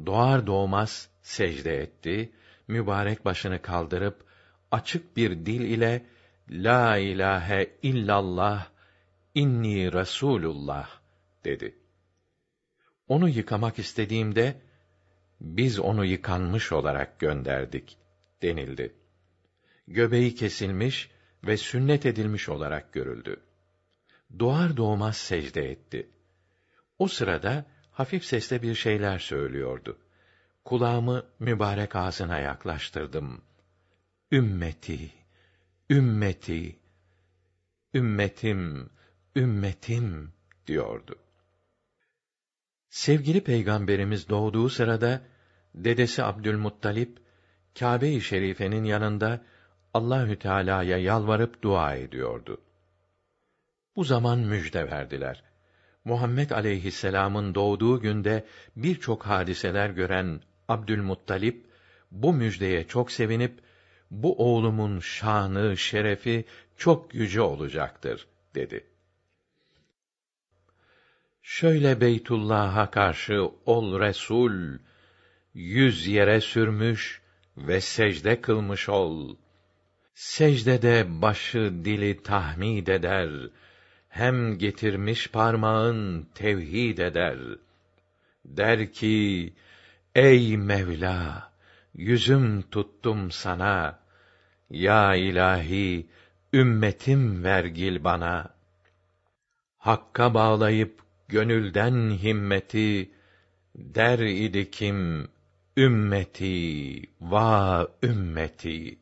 Doğar doğmaz secde etti, mübarek başını kaldırıp açık bir dil ile la ilahe illallah inni Rasulullah dedi. Onu yıkamak istediğimde biz onu yıkanmış olarak gönderdik denildi. Göbeği kesilmiş ve sünnet edilmiş olarak görüldü. Doğar doğmaz secde etti. O sırada hafif sesle bir şeyler söylüyordu. Kulağımı mübarek ağzına yaklaştırdım. Ümmeti, ümmeti, ümmetim, ümmetim diyordu. Sevgili peygamberimiz doğduğu sırada dedesi Abdülmuttalip Kâbe-i Şerife'nin yanında Allahü Teala'ya yalvarıp dua ediyordu. Bu zaman müjde verdiler. Muhammed aleyhisselam'ın doğduğu günde birçok hadiseler gören Abdülmuttalip bu müjdeye çok sevinip bu oğlumun şanı, şerefi çok yüce olacaktır dedi. Şöyle Beytullah'a karşı ol Resul, yüz yere sürmüş ve secde kılmış ol. Secdede başı dili tahmid eder, hem getirmiş parmağın tevhid eder. Der ki, ey Mevla, yüzüm tuttum sana, ya ilahi, ümmetim vergil bana. Hakka bağlayıp gönülden himmeti der idi kim ümmeti va ümmeti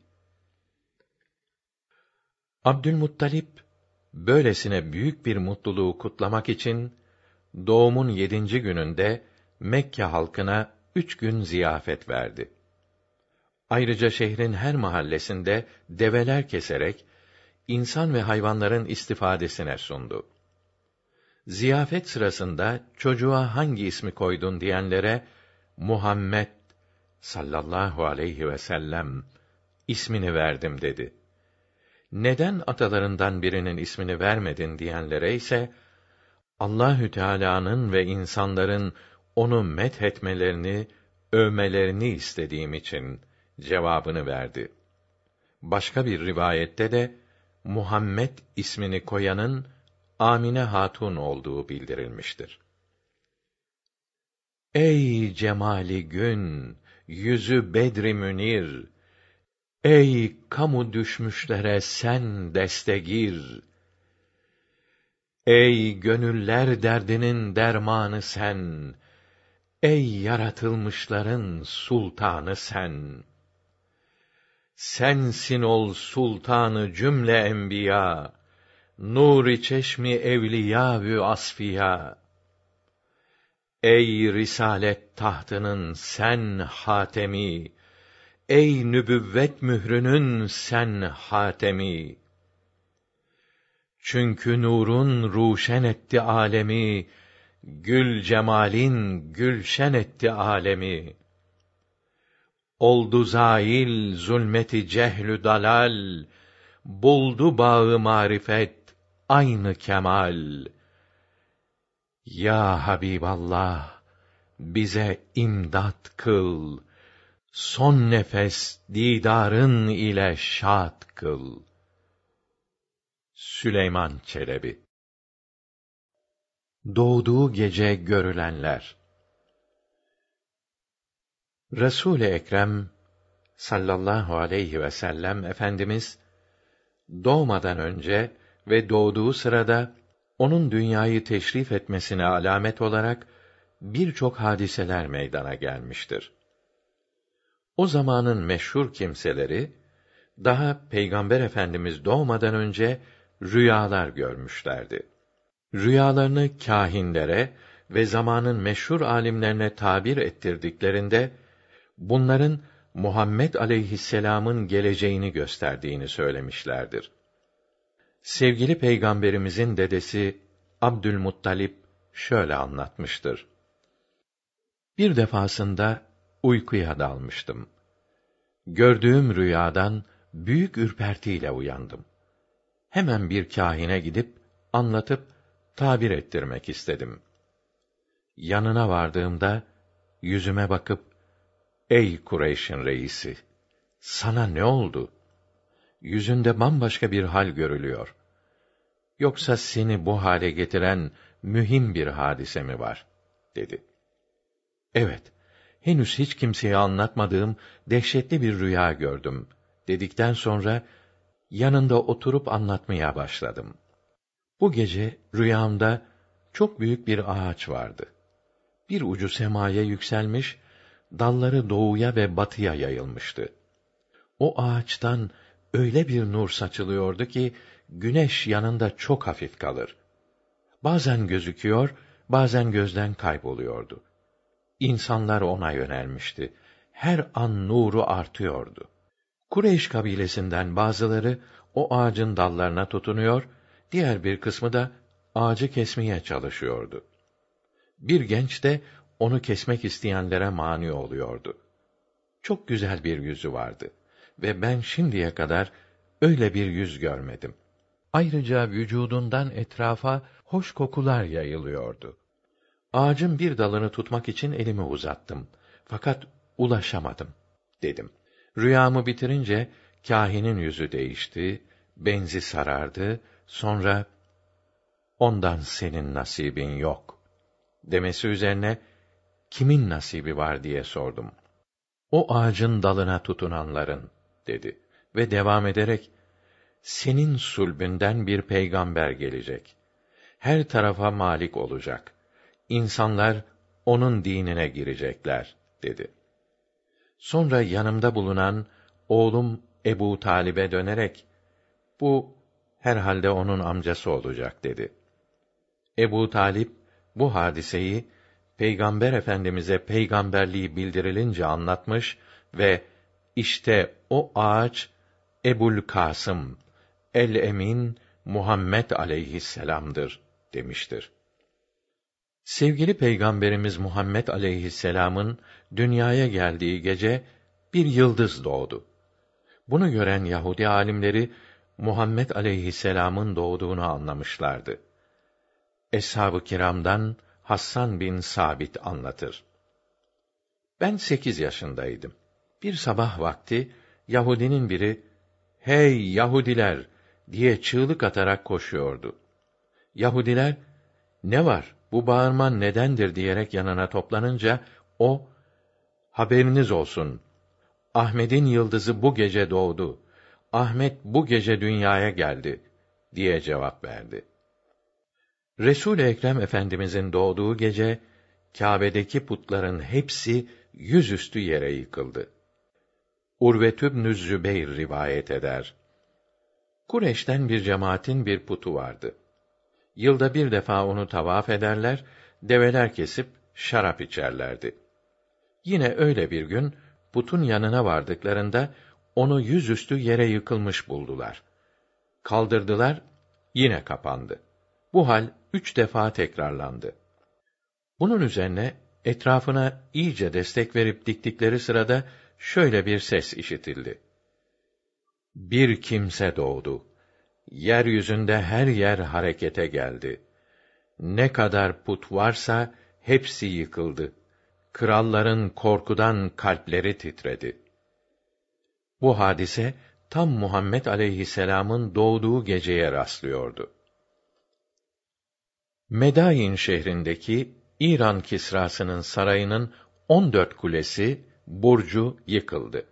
Abdülmuttalip böylesine büyük bir mutluluğu kutlamak için doğumun yedinci gününde Mekke halkına üç gün ziyafet verdi. Ayrıca şehrin her mahallesinde develer keserek insan ve hayvanların istifadesine sundu. Ziyafet sırasında çocuğa hangi ismi koydun diyenlere Muhammed sallallahu aleyhi ve sellem ismini verdim dedi. Neden atalarından birinin ismini vermedin diyenlere ise Allahü Teala'nın ve insanların onu met etmelerini, övmelerini istediğim için cevabını verdi. Başka bir rivayette de Muhammed ismini koyanın Amine Hatun olduğu bildirilmiştir. Ey cemali gün, yüzü bedri münir, ey kamu düşmüşlere sen destegir. Ey gönüller derdinin dermanı sen, ey yaratılmışların sultanı sen. Sensin ol sultanı cümle enbiya, nuri çeşmi evliya ve asfiya. Ey risalet tahtının sen hatemi, ey nübüvvet mührünün sen hatemi. Çünkü nurun ruşen etti alemi, gül cemalin gülşen etti alemi. Oldu zail zulmeti cehlü dalal, buldu bağı marifet aynı kemal. Ya Habiballah, bize imdat kıl, son nefes didarın ile şad kıl. Süleyman Çelebi Doğduğu gece görülenler Resul Ekrem sallallahu aleyhi ve sellem efendimiz doğmadan önce ve doğduğu sırada onun dünyayı teşrif etmesine alamet olarak birçok hadiseler meydana gelmiştir. O zamanın meşhur kimseleri daha Peygamber Efendimiz doğmadan önce rüyalar görmüşlerdi. Rüyalarını kâhinlere ve zamanın meşhur alimlerine tabir ettirdiklerinde bunların Muhammed aleyhisselam'ın geleceğini gösterdiğini söylemişlerdir. Sevgili peygamberimizin dedesi Abdülmuttalip şöyle anlatmıştır. Bir defasında uykuya dalmıştım. Gördüğüm rüyadan büyük ürpertiyle uyandım. Hemen bir kâhine gidip anlatıp tabir ettirmek istedim. Yanına vardığımda yüzüme bakıp Ey Kureyş'in reisi sana ne oldu? Yüzünde bambaşka bir hal görülüyor. Yoksa seni bu hale getiren mühim bir hadise mi var? dedi. Evet, henüz hiç kimseye anlatmadığım dehşetli bir rüya gördüm dedikten sonra yanında oturup anlatmaya başladım. Bu gece rüyamda çok büyük bir ağaç vardı. Bir ucu semaya yükselmiş, dalları doğuya ve batıya yayılmıştı. O ağaçtan öyle bir nur saçılıyordu ki güneş yanında çok hafif kalır. Bazen gözüküyor, bazen gözden kayboluyordu. İnsanlar ona yönelmişti. Her an nuru artıyordu. Kureyş kabilesinden bazıları o ağacın dallarına tutunuyor, diğer bir kısmı da ağacı kesmeye çalışıyordu. Bir genç de onu kesmek isteyenlere mani oluyordu. Çok güzel bir yüzü vardı ve ben şimdiye kadar öyle bir yüz görmedim. Ayrıca vücudundan etrafa hoş kokular yayılıyordu. Ağacın bir dalını tutmak için elimi uzattım. Fakat ulaşamadım, dedim. Rüyamı bitirince, kâhinin yüzü değişti, benzi sarardı, sonra, ondan senin nasibin yok, demesi üzerine, kimin nasibi var diye sordum. O ağacın dalına tutunanların, dedi. Ve devam ederek, senin sulbünden bir peygamber gelecek. Her tarafa malik olacak. İnsanlar onun dinine girecekler dedi. Sonra yanımda bulunan oğlum Ebu Talib'e dönerek bu Herhalde onun amcası olacak dedi. Ebu Talip bu hadiseyi Peygamber Efendimize peygamberliği bildirilince anlatmış ve işte o ağaç Ebul Kasım el Emin Muhammed aleyhisselam'dır demiştir. Sevgili Peygamberimiz Muhammed aleyhisselam'ın dünyaya geldiği gece bir yıldız doğdu. Bunu gören Yahudi alimleri Muhammed aleyhisselam'ın doğduğunu anlamışlardı. Eshab-ı kiramdan Hassan bin Sabit anlatır. Ben sekiz yaşındaydım. Bir sabah vakti Yahudinin biri "Hey Yahudiler!" diye çığlık atarak koşuyordu. Yahudiler "Ne var? Bu bağırman nedendir?" diyerek yanına toplanınca o "Haberiniz olsun. Ahmet'in yıldızı bu gece doğdu. Ahmet bu gece dünyaya geldi." diye cevap verdi. Resul Ekrem Efendimizin doğduğu gece Kâbe'deki putların hepsi yüzüstü yere yıkıldı. Urvetübnü Zübeyr rivayet eder. Kureş'ten bir cemaatin bir putu vardı. Yılda bir defa onu tavaf ederler, develer kesip şarap içerlerdi. Yine öyle bir gün putun yanına vardıklarında onu yüzüstü yere yıkılmış buldular. Kaldırdılar, yine kapandı. Bu hal üç defa tekrarlandı. Bunun üzerine etrafına iyice destek verip diktikleri sırada şöyle bir ses işitildi. Bir kimse doğdu. Yeryüzünde her yer harekete geldi. Ne kadar put varsa hepsi yıkıldı. Kralların korkudan kalpleri titredi. Bu hadise tam Muhammed aleyhisselam'ın doğduğu geceye rastlıyordu. Medain şehrindeki İran Kisrası'nın sarayının 14 kulesi, burcu yıkıldı.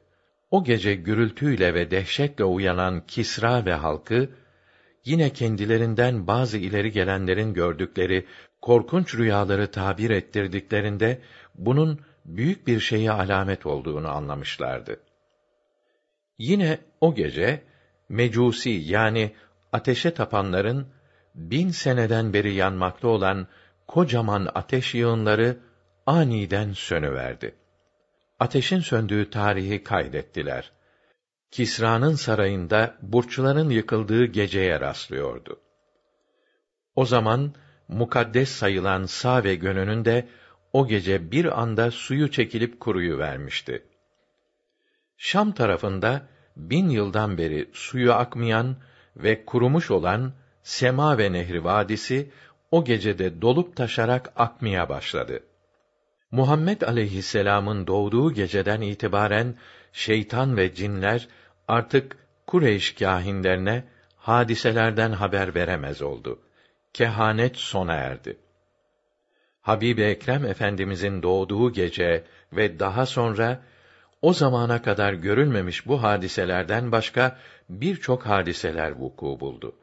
O gece gürültüyle ve dehşetle uyanan Kisra ve halkı yine kendilerinden bazı ileri gelenlerin gördükleri korkunç rüyaları tabir ettirdiklerinde bunun büyük bir şeye alamet olduğunu anlamışlardı. Yine o gece mecusi yani ateşe tapanların bin seneden beri yanmakta olan kocaman ateş yığınları aniden sönüverdi. Ateşin söndüğü tarihi kaydettiler. Kisra'nın sarayında burçların yıkıldığı geceye rastlıyordu. O zaman mukaddes sayılan Sa ve Gönü'nün de o gece bir anda suyu çekilip kuruyu vermişti. Şam tarafında bin yıldan beri suyu akmayan ve kurumuş olan Sema ve Nehri vadisi o gecede dolup taşarak akmaya başladı. Muhammed aleyhisselam'ın doğduğu geceden itibaren şeytan ve cinler artık Kureyş kâhinlerine hadiselerden haber veremez oldu. Kehanet sona erdi. Habib Ekrem Efendimizin doğduğu gece ve daha sonra o zamana kadar görülmemiş bu hadiselerden başka birçok hadiseler vuku buldu.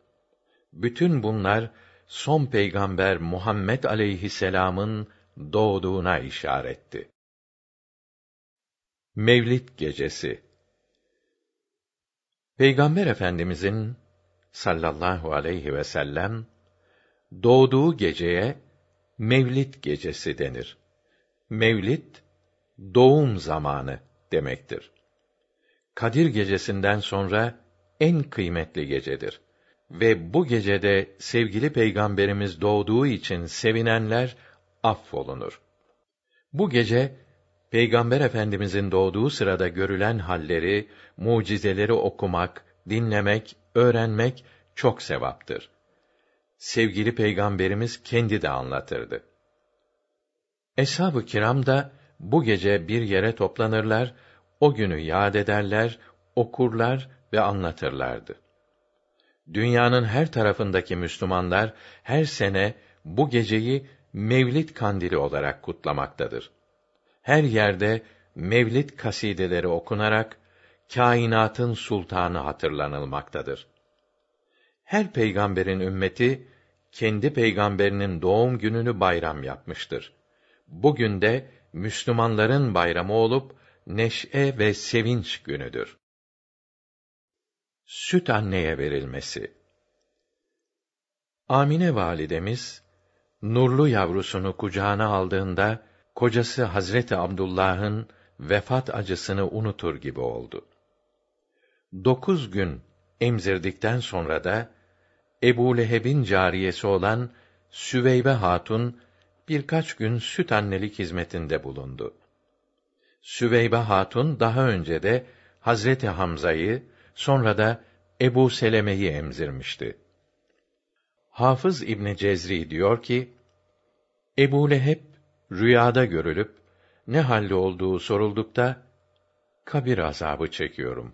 Bütün bunlar son peygamber Muhammed aleyhisselam'ın doğduğuna işaretti. Mevlid gecesi Peygamber Efendimizin sallallahu aleyhi ve sellem doğduğu geceye Mevlid gecesi denir. Mevlid doğum zamanı demektir. Kadir gecesinden sonra en kıymetli gecedir ve bu gecede sevgili peygamberimiz doğduğu için sevinenler affolunur. Bu gece Peygamber Efendimizin doğduğu sırada görülen halleri, mucizeleri okumak, dinlemek, öğrenmek çok sevaptır. Sevgili Peygamberimiz kendi de anlatırdı. Eshab-ı kiram da bu gece bir yere toplanırlar, o günü yad ederler, okurlar ve anlatırlardı. Dünyanın her tarafındaki Müslümanlar her sene bu geceyi Mevlid kandili olarak kutlamaktadır. Her yerde Mevlid kasideleri okunarak kainatın sultanı hatırlanılmaktadır. Her peygamberin ümmeti kendi peygamberinin doğum gününü bayram yapmıştır. Bugün de Müslümanların bayramı olup neşe ve sevinç günüdür. Süt anneye verilmesi Amine validemiz nurlu yavrusunu kucağına aldığında kocası Hazreti Abdullah'ın vefat acısını unutur gibi oldu. Dokuz gün emzirdikten sonra da Ebu Leheb'in cariyesi olan Süveybe Hatun birkaç gün süt annelik hizmetinde bulundu. Süveybe Hatun daha önce de Hazreti Hamza'yı, sonra da Ebu Seleme'yi emzirmişti. Hafız İbn Cezri diyor ki, Ebu Leheb rüyada görülüp ne halde olduğu soruldukta kabir azabı çekiyorum.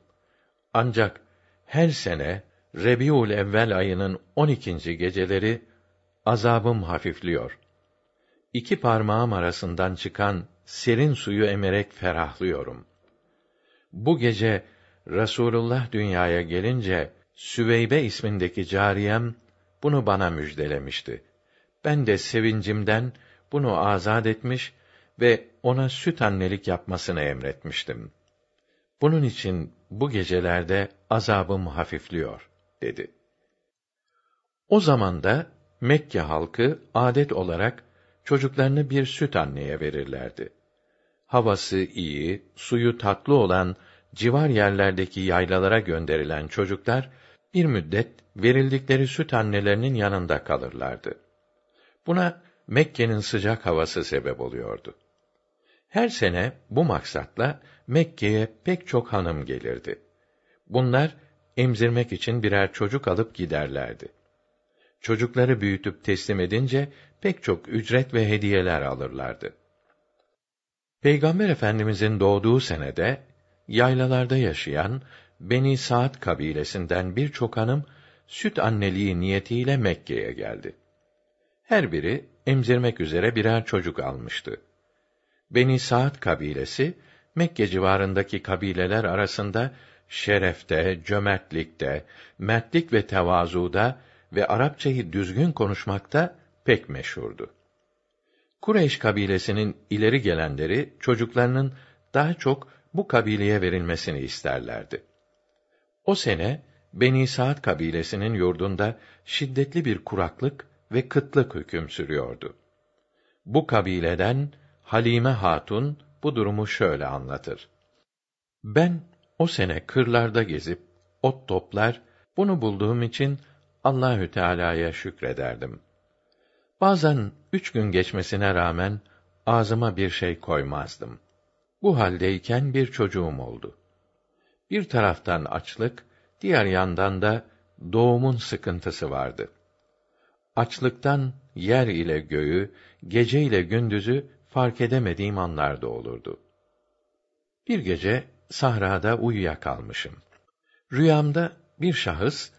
Ancak her sene Rebiul Evvel ayının 12. geceleri azabım hafifliyor. İki parmağım arasından çıkan serin suyu emerek ferahlıyorum. Bu gece Rasulullah dünyaya gelince Süveybe ismindeki cariyem bunu bana müjdelemişti. Ben de sevincimden bunu azad etmiş ve ona süt annelik yapmasını emretmiştim. Bunun için bu gecelerde azabım hafifliyor dedi. O zaman da Mekke halkı adet olarak çocuklarını bir süt anneye verirlerdi. Havası iyi, suyu tatlı olan civar yerlerdeki yaylalara gönderilen çocuklar bir müddet verildikleri süt annelerinin yanında kalırlardı. Buna Mekke'nin sıcak havası sebep oluyordu. Her sene bu maksatla Mekke'ye pek çok hanım gelirdi. Bunlar emzirmek için birer çocuk alıp giderlerdi. Çocukları büyütüp teslim edince pek çok ücret ve hediyeler alırlardı. Peygamber Efendimizin doğduğu senede yaylalarda yaşayan Beni Saat kabilesinden birçok hanım süt anneliği niyetiyle Mekke'ye geldi. Her biri emzirmek üzere birer çocuk almıştı. Beni Saat kabilesi Mekke civarındaki kabileler arasında şerefte, cömertlikte, mertlik ve tevazuda ve Arapçayı düzgün konuşmakta pek meşhurdu. Kureyş kabilesinin ileri gelenleri çocuklarının daha çok bu kabileye verilmesini isterlerdi. O sene Beni Saad kabilesinin yurdunda şiddetli bir kuraklık ve kıtlık hüküm sürüyordu. Bu kabileden Halime Hatun bu durumu şöyle anlatır. Ben o sene kırlarda gezip ot toplar, bunu bulduğum için Allahü Teala'ya şükrederdim. Bazen üç gün geçmesine rağmen ağzıma bir şey koymazdım. Bu haldeyken bir çocuğum oldu. Bir taraftan açlık, diğer yandan da doğumun sıkıntısı vardı. Açlıktan yer ile göğü, gece ile gündüzü fark edemediğim anlarda olurdu. Bir gece sahrada uyuyakalmışım. Rüyamda bir şahıs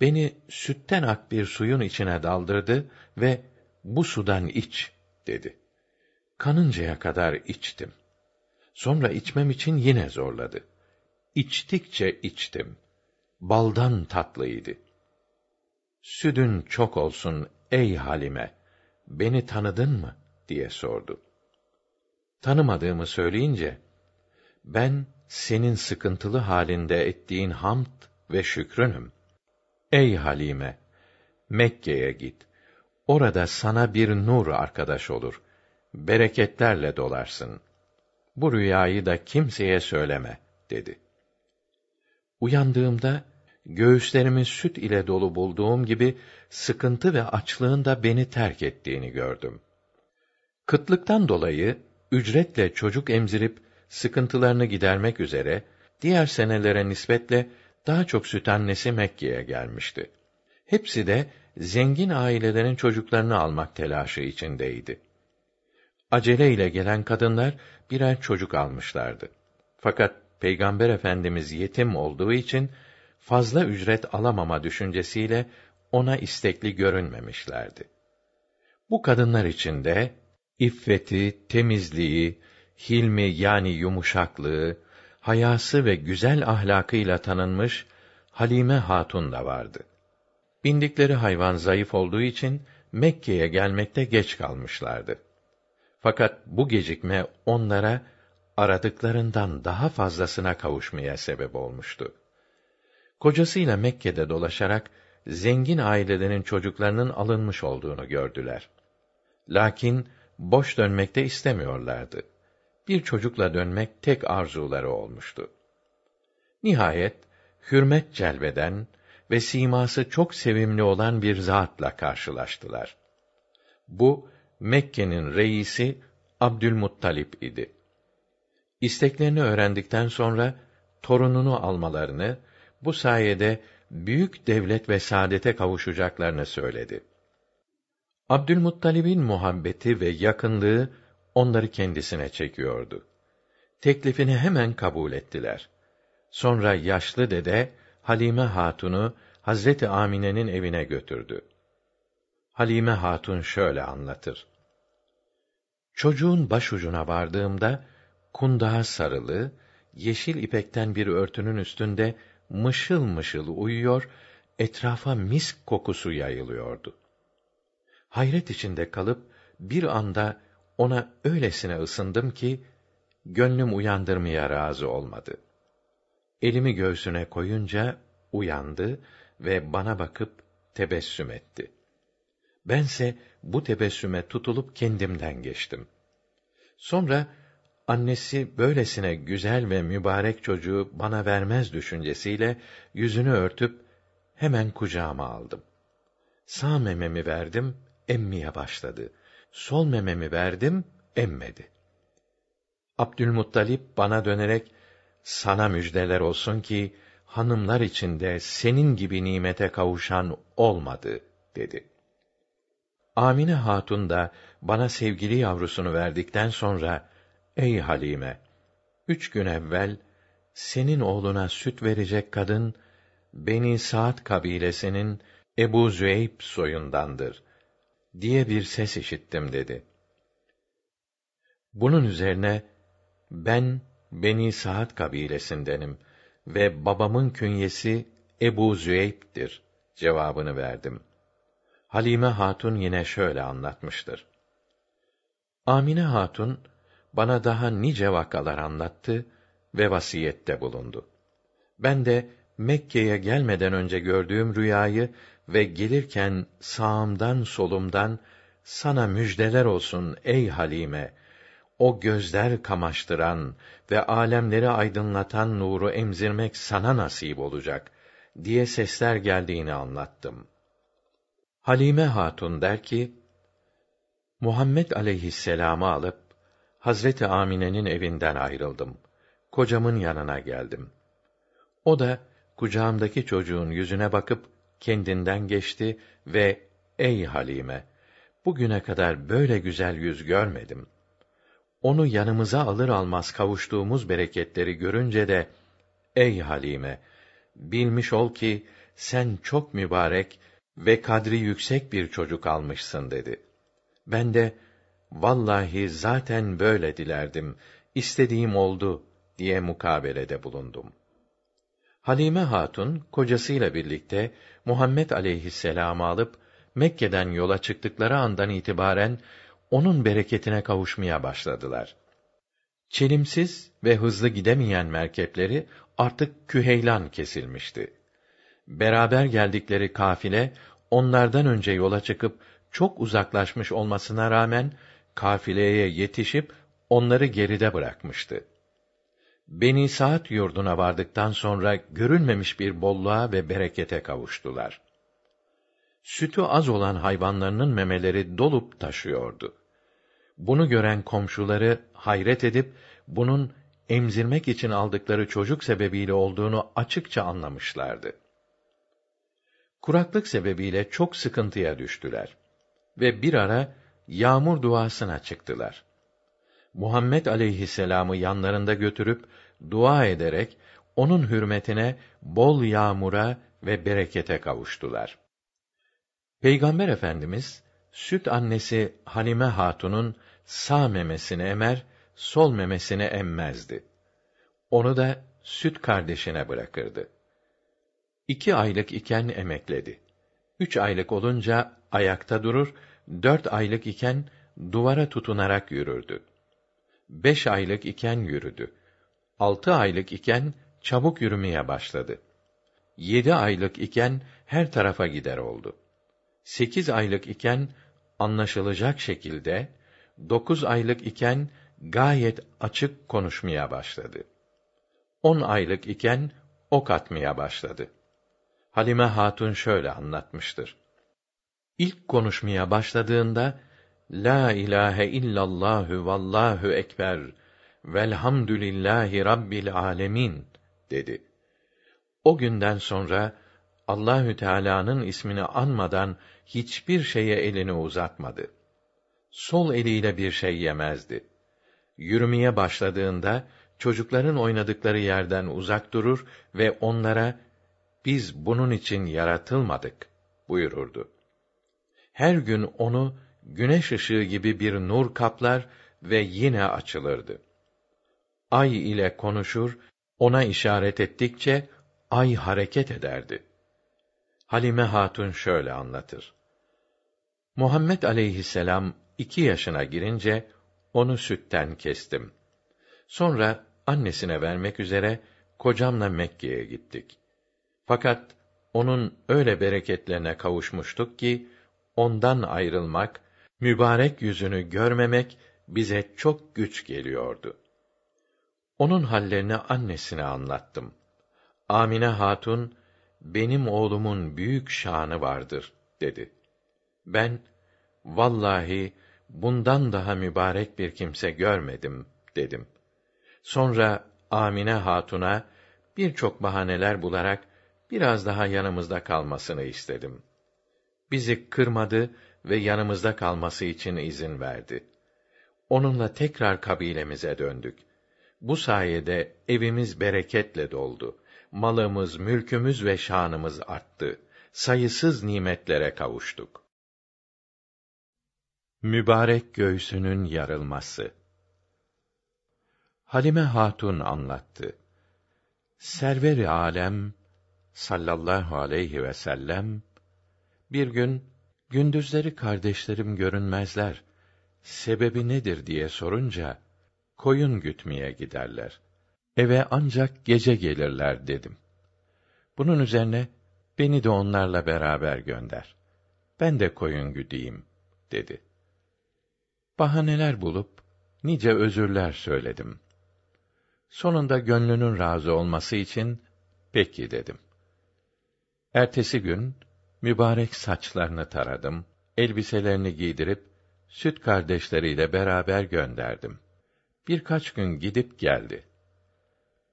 beni sütten ak bir suyun içine daldırdı ve bu sudan iç dedi. Kanıncaya kadar içtim. Sonra içmem için yine zorladı. İçtikçe içtim. Baldan tatlıydı. Südün çok olsun ey Halime. Beni tanıdın mı? diye sordu. Tanımadığımı söyleyince, ben senin sıkıntılı halinde ettiğin hamd ve şükrünüm. Ey Halime, Mekke'ye git. Orada sana bir nur arkadaş olur. Bereketlerle dolarsın. Bu rüyayı da kimseye söyleme, dedi. Uyandığımda, göğüslerimi süt ile dolu bulduğum gibi, sıkıntı ve açlığın da beni terk ettiğini gördüm. Kıtlıktan dolayı, ücretle çocuk emzirip, sıkıntılarını gidermek üzere, diğer senelere nispetle, daha çok süt annesi Mekke'ye gelmişti. Hepsi de zengin ailelerin çocuklarını almak telaşı içindeydi. Acele ile gelen kadınlar birer çocuk almışlardı. Fakat Peygamber Efendimiz yetim olduğu için fazla ücret alamama düşüncesiyle ona istekli görünmemişlerdi. Bu kadınlar içinde iffeti, temizliği, hilmi yani yumuşaklığı, hayası ve güzel ahlakıyla tanınmış Halime Hatun da vardı. Bindikleri hayvan zayıf olduğu için Mekke'ye gelmekte geç kalmışlardı. Fakat bu gecikme onlara aradıklarından daha fazlasına kavuşmaya sebep olmuştu. Kocasıyla Mekke'de dolaşarak zengin ailelerin çocuklarının alınmış olduğunu gördüler. Lakin boş dönmekte istemiyorlardı. Bir çocukla dönmek tek arzuları olmuştu. Nihayet hürmet celbeden ve siması çok sevimli olan bir zatla karşılaştılar. Bu Mekke'nin reisi Abdülmuttalip idi. İsteklerini öğrendikten sonra torununu almalarını, bu sayede büyük devlet ve saadete kavuşacaklarını söyledi. Abdülmuttalib'in muhabbeti ve yakınlığı onları kendisine çekiyordu. Teklifini hemen kabul ettiler. Sonra yaşlı dede Halime Hatun'u Hazreti Amine'nin evine götürdü. Halime Hatun şöyle anlatır. Çocuğun başucuna vardığımda kundağa sarılı, yeşil ipekten bir örtünün üstünde mışıl mışıl uyuyor, etrafa misk kokusu yayılıyordu. Hayret içinde kalıp bir anda ona öylesine ısındım ki gönlüm uyandırmaya razı olmadı. Elimi göğsüne koyunca uyandı ve bana bakıp tebessüm etti. Bense bu tebessüme tutulup kendimden geçtim. Sonra annesi böylesine güzel ve mübarek çocuğu bana vermez düşüncesiyle yüzünü örtüp hemen kucağıma aldım. Sağ mememi verdim, emmeye başladı. Sol mememi verdim, emmedi. Abdülmuttalip bana dönerek sana müjdeler olsun ki hanımlar içinde senin gibi nimete kavuşan olmadı dedi. Amine Hatun da bana sevgili yavrusunu verdikten sonra ey Halime üç gün evvel senin oğluna süt verecek kadın Beni Saat kabilesinin Ebu Züeyb soyundandır diye bir ses işittim dedi. Bunun üzerine ben Beni Saat kabilesindenim ve babamın künyesi Ebu Züeyb'dir cevabını verdim. Halime Hatun yine şöyle anlatmıştır. Amine Hatun bana daha nice vakalar anlattı ve vasiyette bulundu. Ben de Mekke'ye gelmeden önce gördüğüm rüyayı ve gelirken sağımdan solumdan sana müjdeler olsun ey Halime o gözler kamaştıran ve alemleri aydınlatan nuru emzirmek sana nasip olacak diye sesler geldiğini anlattım. Halime Hatun der ki, Muhammed aleyhisselam'ı alıp Hazreti Amine'nin evinden ayrıldım. Kocamın yanına geldim. O da kucağımdaki çocuğun yüzüne bakıp kendinden geçti ve ey Halime bugüne kadar böyle güzel yüz görmedim. Onu yanımıza alır almaz kavuştuğumuz bereketleri görünce de ey Halime bilmiş ol ki sen çok mübarek ve kadri yüksek bir çocuk almışsın dedi. Ben de vallahi zaten böyle dilerdim. istediğim oldu diye mukabelede bulundum. Halime Hatun kocasıyla birlikte Muhammed aleyhisselam'ı alıp Mekke'den yola çıktıkları andan itibaren onun bereketine kavuşmaya başladılar. Çelimsiz ve hızlı gidemeyen merkepleri artık küheylan kesilmişti. Beraber geldikleri kafile onlardan önce yola çıkıp çok uzaklaşmış olmasına rağmen kafileye yetişip onları geride bırakmıştı. Beni Saat yurduna vardıktan sonra görülmemiş bir bolluğa ve berekete kavuştular. Sütü az olan hayvanlarının memeleri dolup taşıyordu. Bunu gören komşuları hayret edip bunun emzirmek için aldıkları çocuk sebebiyle olduğunu açıkça anlamışlardı. Kuraklık sebebiyle çok sıkıntıya düştüler ve bir ara yağmur duasına çıktılar. Muhammed aleyhisselam'ı yanlarında götürüp dua ederek onun hürmetine bol yağmura ve berekete kavuştular. Peygamber Efendimiz süt annesi Hanime Hatun'un sağ memesini emer, sol memesini emmezdi. Onu da süt kardeşine bırakırdı. İki aylık iken emekledi. Üç aylık olunca ayakta durur, dört aylık iken duvara tutunarak yürürdü. Beş aylık iken yürüdü. Altı aylık iken çabuk yürümeye başladı. Yedi aylık iken her tarafa gider oldu. Sekiz aylık iken anlaşılacak şekilde, dokuz aylık iken gayet açık konuşmaya başladı. On aylık iken ok atmaya başladı. Halime Hatun şöyle anlatmıştır. İlk konuşmaya başladığında La ilahe illallahü vallahu ekber velhamdülillahi rabbil alemin dedi. O günden sonra Allahü Teala'nın ismini anmadan hiçbir şeye elini uzatmadı. Sol eliyle bir şey yemezdi. Yürümeye başladığında çocukların oynadıkları yerden uzak durur ve onlara biz bunun için yaratılmadık buyururdu. Her gün onu güneş ışığı gibi bir nur kaplar ve yine açılırdı. Ay ile konuşur, ona işaret ettikçe ay hareket ederdi. Halime Hatun şöyle anlatır. Muhammed aleyhisselam iki yaşına girince onu sütten kestim. Sonra annesine vermek üzere kocamla Mekke'ye gittik. Fakat onun öyle bereketlerine kavuşmuştuk ki ondan ayrılmak, mübarek yüzünü görmemek bize çok güç geliyordu. Onun hallerini annesine anlattım. Amine Hatun, benim oğlumun büyük şanı vardır, dedi. Ben, vallahi, bundan daha mübarek bir kimse görmedim, dedim. Sonra, Amine Hatun'a, birçok bahaneler bularak, biraz daha yanımızda kalmasını istedim. Bizi kırmadı ve yanımızda kalması için izin verdi. Onunla tekrar kabilemize döndük. Bu sayede evimiz bereketle doldu. Malımız, mülkümüz ve şanımız arttı. Sayısız nimetlere kavuştuk. Mübarek göğsünün yarılması. Halime Hatun anlattı. Server-i alem sallallahu aleyhi ve sellem bir gün gündüzleri kardeşlerim görünmezler. Sebebi nedir diye sorunca koyun gütmeye giderler. Eve ancak gece gelirler dedim. Bunun üzerine beni de onlarla beraber gönder. Ben de koyun güdeyim dedi. Bahaneler bulup nice özürler söyledim. Sonunda gönlünün razı olması için peki dedim. Ertesi gün mübarek saçlarını taradım, elbiselerini giydirip süt kardeşleriyle beraber gönderdim. Birkaç gün gidip geldi.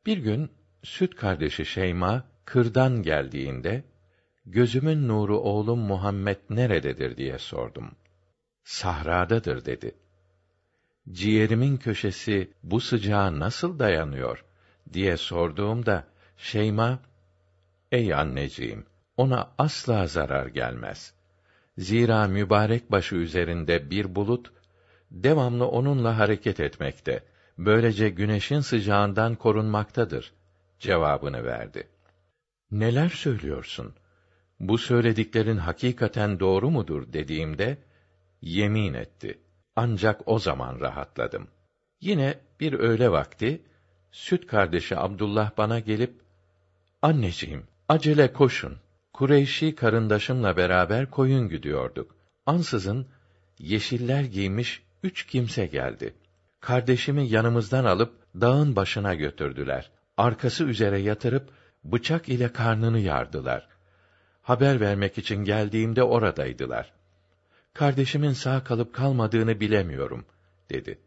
Bir gün süt kardeşi Şeyma kırdan geldiğinde gözümün nuru oğlum Muhammed nerededir diye sordum. Sahradadır dedi. Ciğerimin köşesi bu sıcağa nasıl dayanıyor diye sorduğumda Şeyma Ey anneciğim ona asla zarar gelmez. Zira mübarek başı üzerinde bir bulut devamlı onunla hareket etmekte. Böylece güneşin sıcağından korunmaktadır cevabını verdi. Neler söylüyorsun? Bu söylediklerin hakikaten doğru mudur dediğimde yemin etti. Ancak o zaman rahatladım. Yine bir öğle vakti süt kardeşi Abdullah bana gelip anneciğim acele koşun Kureyşi karındaşımla beraber koyun güdüyorduk. Ansızın yeşiller giymiş üç kimse geldi. Kardeşimi yanımızdan alıp dağın başına götürdüler. Arkası üzere yatırıp bıçak ile karnını yardılar. Haber vermek için geldiğimde oradaydılar. Kardeşimin sağ kalıp kalmadığını bilemiyorum, dedi.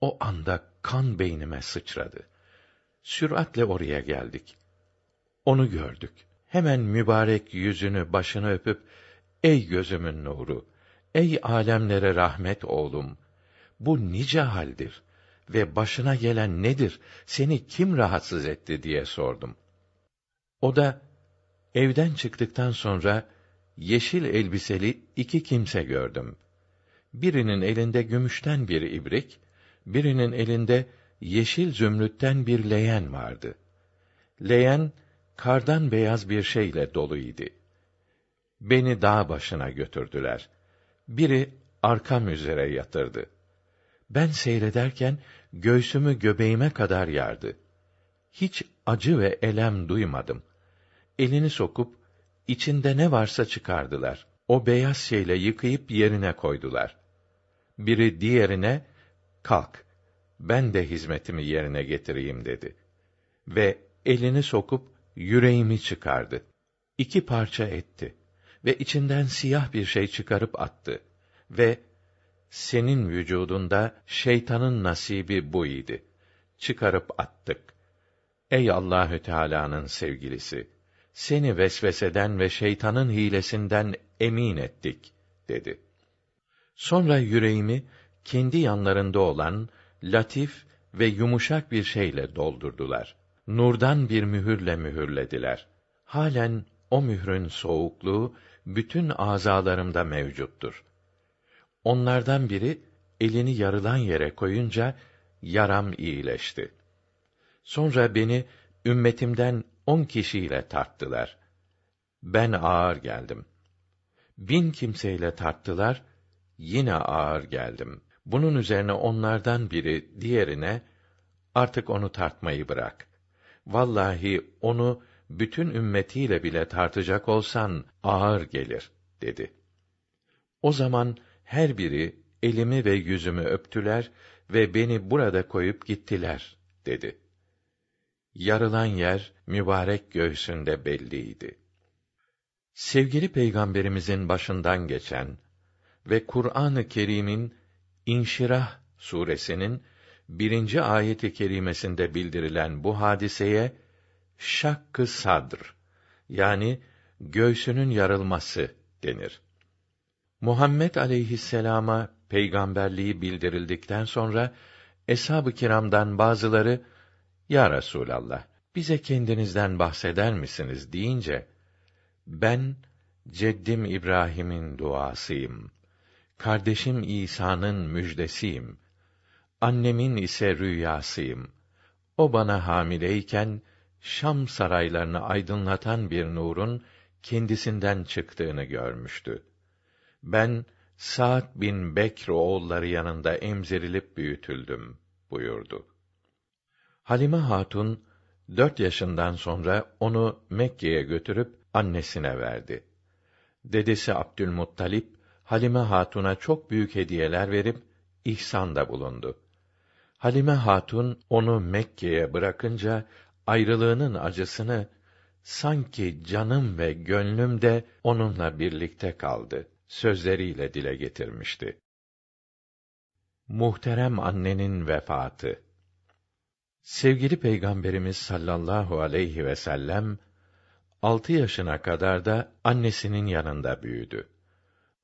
O anda kan beynime sıçradı. Süratle oraya geldik. Onu gördük. Hemen mübarek yüzünü, başını öpüp, ey gözümün nuru, ey alemlere rahmet oğlum, bu nice haldir ve başına gelen nedir, seni kim rahatsız etti diye sordum. O da, evden çıktıktan sonra, yeşil elbiseli iki kimse gördüm. Birinin elinde gümüşten bir ibrik, birinin elinde yeşil zümrütten bir leyen vardı. Leyen, kardan beyaz bir şeyle dolu idi. Beni dağ başına götürdüler. Biri arkam üzere yatırdı. Ben seyrederken göğsümü göbeğime kadar yardı. Hiç acı ve elem duymadım. elini sokup içinde ne varsa çıkardılar. O beyaz şeyle yıkayıp yerine koydular. Biri diğerine kalk ben de hizmetimi yerine getireyim dedi. Ve elini sokup yüreğimi çıkardı. İki parça etti ve içinden siyah bir şey çıkarıp attı ve senin vücudunda şeytanın nasibi bu idi. Çıkarıp attık. Ey Allahü Teala'nın sevgilisi, seni vesveseden ve şeytanın hilesinden emin ettik dedi. Sonra yüreğimi kendi yanlarında olan latif ve yumuşak bir şeyle doldurdular. Nurdan bir mühürle mühürlediler. Halen o mührün soğukluğu bütün azalarımda mevcuttur. Onlardan biri elini yarılan yere koyunca yaram iyileşti. Sonra beni ümmetimden on kişiyle tarttılar. Ben ağır geldim. Bin kimseyle tarttılar, yine ağır geldim. Bunun üzerine onlardan biri diğerine artık onu tartmayı bırak. Vallahi onu bütün ümmetiyle bile tartacak olsan ağır gelir dedi. O zaman her biri elimi ve yüzümü öptüler ve beni burada koyup gittiler dedi. Yarılan yer mübarek göğsünde belliydi. Sevgili peygamberimizin başından geçen ve Kur'an-ı Kerim'in İnşirah suresinin birinci ayeti kerimesinde bildirilen bu hadiseye şakkı sadr yani göğsünün yarılması denir. Muhammed aleyhisselama peygamberliği bildirildikten sonra eshab-ı kiramdan bazıları ya Resulallah bize kendinizden bahseder misiniz deyince ben ceddim İbrahim'in duasıyım. Kardeşim İsa'nın müjdesiyim. Annemin ise rüyasıyım. O bana hamileyken Şam saraylarını aydınlatan bir nurun kendisinden çıktığını görmüştü. Ben Sa'd bin Bekr oğulları yanında emzirilip büyütüldüm buyurdu. Halime Hatun dört yaşından sonra onu Mekke'ye götürüp annesine verdi. Dedesi Abdülmuttalip Halime Hatun'a çok büyük hediyeler verip ihsanda bulundu. Halime Hatun onu Mekke'ye bırakınca ayrılığının acısını sanki canım ve gönlüm de onunla birlikte kaldı sözleriyle dile getirmişti. Muhterem annenin vefatı Sevgili Peygamberimiz sallallahu aleyhi ve sellem altı yaşına kadar da annesinin yanında büyüdü.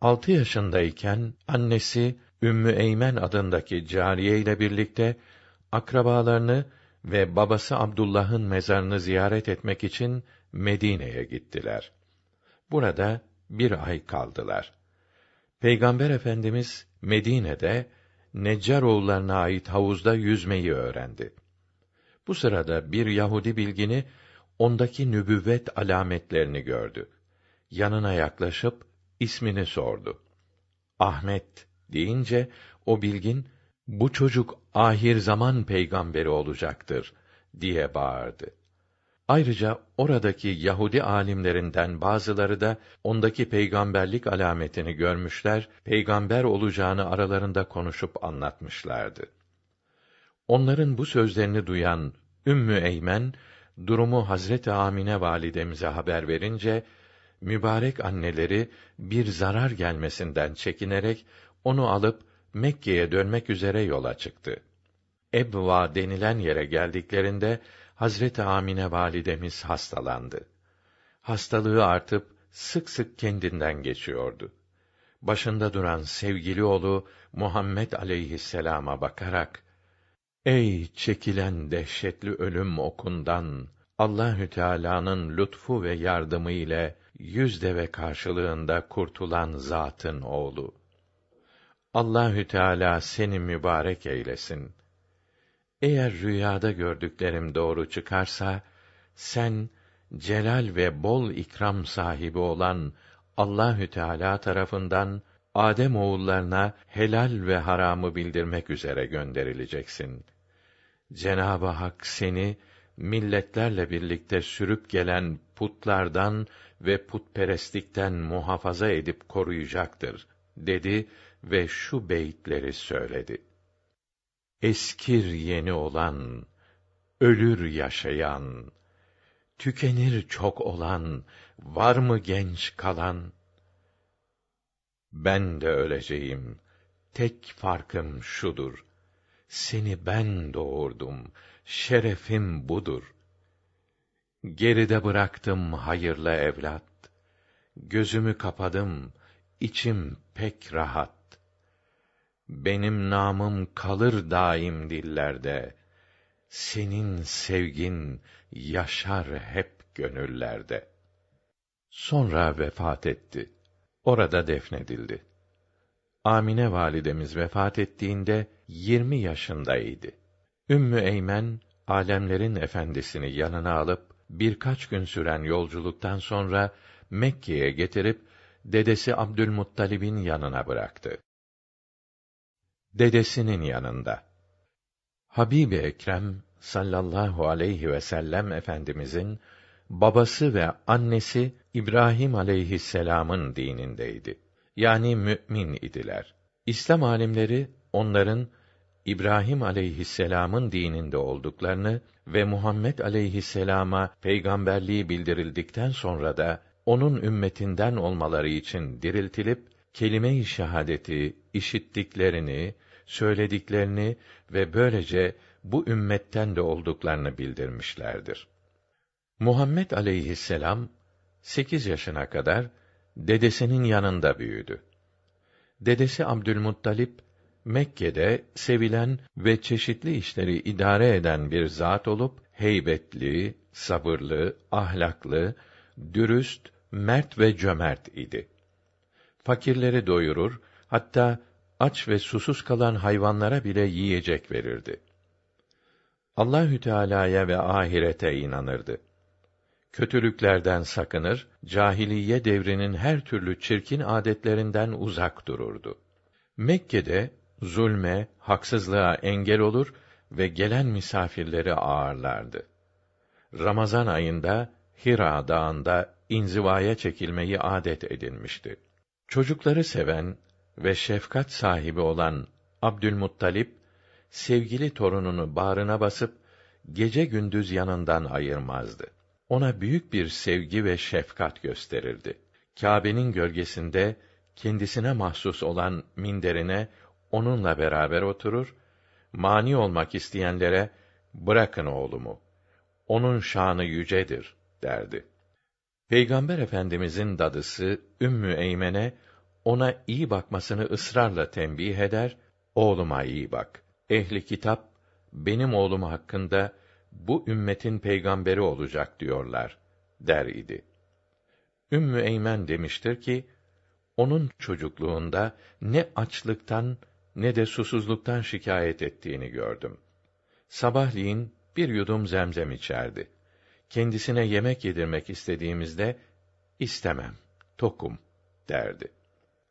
Altı yaşındayken annesi Ümmü Eymen adındaki cariye ile birlikte akrabalarını ve babası Abdullah'ın mezarını ziyaret etmek için Medine'ye gittiler. Burada bir ay kaldılar. Peygamber Efendimiz Medine'de Neccar oğullarına ait havuzda yüzmeyi öğrendi. Bu sırada bir Yahudi bilgini ondaki nübüvvet alametlerini gördü. Yanına yaklaşıp ismini sordu. Ahmet deyince o bilgin bu çocuk ahir zaman peygamberi olacaktır diye bağırdı. Ayrıca oradaki Yahudi alimlerinden bazıları da ondaki peygamberlik alametini görmüşler, peygamber olacağını aralarında konuşup anlatmışlardı. Onların bu sözlerini duyan Ümmü Eymen durumu Hazret Amine validemize haber verince mübarek anneleri bir zarar gelmesinden çekinerek onu alıp Mekke'ye dönmek üzere yola çıktı. Ebva denilen yere geldiklerinde Hazreti Amine validemiz hastalandı. Hastalığı artıp sık sık kendinden geçiyordu. Başında duran sevgili oğlu Muhammed aleyhisselama bakarak Ey çekilen dehşetli ölüm okundan Allahü Teala'nın lütfu ve yardımı ile yüz deve karşılığında kurtulan zatın oğlu. Allahü Teala seni mübarek eylesin. Eğer rüyada gördüklerim doğru çıkarsa sen celal ve bol ikram sahibi olan Allahü Teala tarafından Adem oğullarına helal ve haramı bildirmek üzere gönderileceksin. Cenab-ı Hak seni milletlerle birlikte sürüp gelen putlardan ve putperestlikten muhafaza edip koruyacaktır dedi ve şu beyitleri söyledi. Eskir yeni olan, ölür yaşayan, tükenir çok olan, var mı genç kalan? Ben de öleceğim. Tek farkım şudur. Seni ben doğurdum. Şerefim budur. Geride bıraktım hayırlı evlat. Gözümü kapadım, içim pek rahat. Benim namım kalır daim dillerde. Senin sevgin yaşar hep gönüllerde. Sonra vefat etti. Orada defnedildi. Amine validemiz vefat ettiğinde 20 yaşındaydı. Ümmü Eymen alemlerin efendisini yanına alıp birkaç gün süren yolculuktan sonra Mekke'ye getirip dedesi Abdülmuttalib'in yanına bıraktı. Dedesinin yanında. Habibi Ekrem sallallahu aleyhi ve sellem efendimizin babası ve annesi İbrahim aleyhisselam'ın dinindeydi. Yani mümin idiler. İslam alimleri onların İbrahim aleyhisselam'ın dininde olduklarını ve Muhammed aleyhisselama peygamberliği bildirildikten sonra da onun ümmetinden olmaları için diriltilip kelime-i şehadeti işittiklerini, söylediklerini ve böylece bu ümmetten de olduklarını bildirmişlerdir. Muhammed aleyhisselam sekiz yaşına kadar dedesinin yanında büyüdü. Dedesi Abdülmuttalip Mekke'de sevilen ve çeşitli işleri idare eden bir zat olup heybetli, sabırlı, ahlaklı, dürüst, mert ve cömert idi. Fakirleri doyurur, hatta aç ve susuz kalan hayvanlara bile yiyecek verirdi. Allahü Teala'ya ve ahirete inanırdı. Kötülüklerden sakınır, cahiliye devrinin her türlü çirkin adetlerinden uzak dururdu. Mekke'de zulme, haksızlığa engel olur ve gelen misafirleri ağırlardı. Ramazan ayında Hira dağında inzivaya çekilmeyi adet edinmişti. Çocukları seven ve şefkat sahibi olan Abdülmuttalip sevgili torununu bağrına basıp gece gündüz yanından ayırmazdı. Ona büyük bir sevgi ve şefkat gösterirdi. Kâbe'nin gölgesinde kendisine mahsus olan minderine onunla beraber oturur, mani olmak isteyenlere bırakın oğlumu. Onun şanı yücedir derdi. Peygamber Efendimizin dadısı Ümmü Eymen'e ona iyi bakmasını ısrarla tembih eder, oğluma iyi bak. Ehli kitap benim oğlum hakkında bu ümmetin peygamberi olacak diyorlar der idi. Ümmü Eymen demiştir ki onun çocukluğunda ne açlıktan ne de susuzluktan şikayet ettiğini gördüm. Sabahleyin bir yudum zemzem içerdi. Kendisine yemek yedirmek istediğimizde istemem, tokum derdi.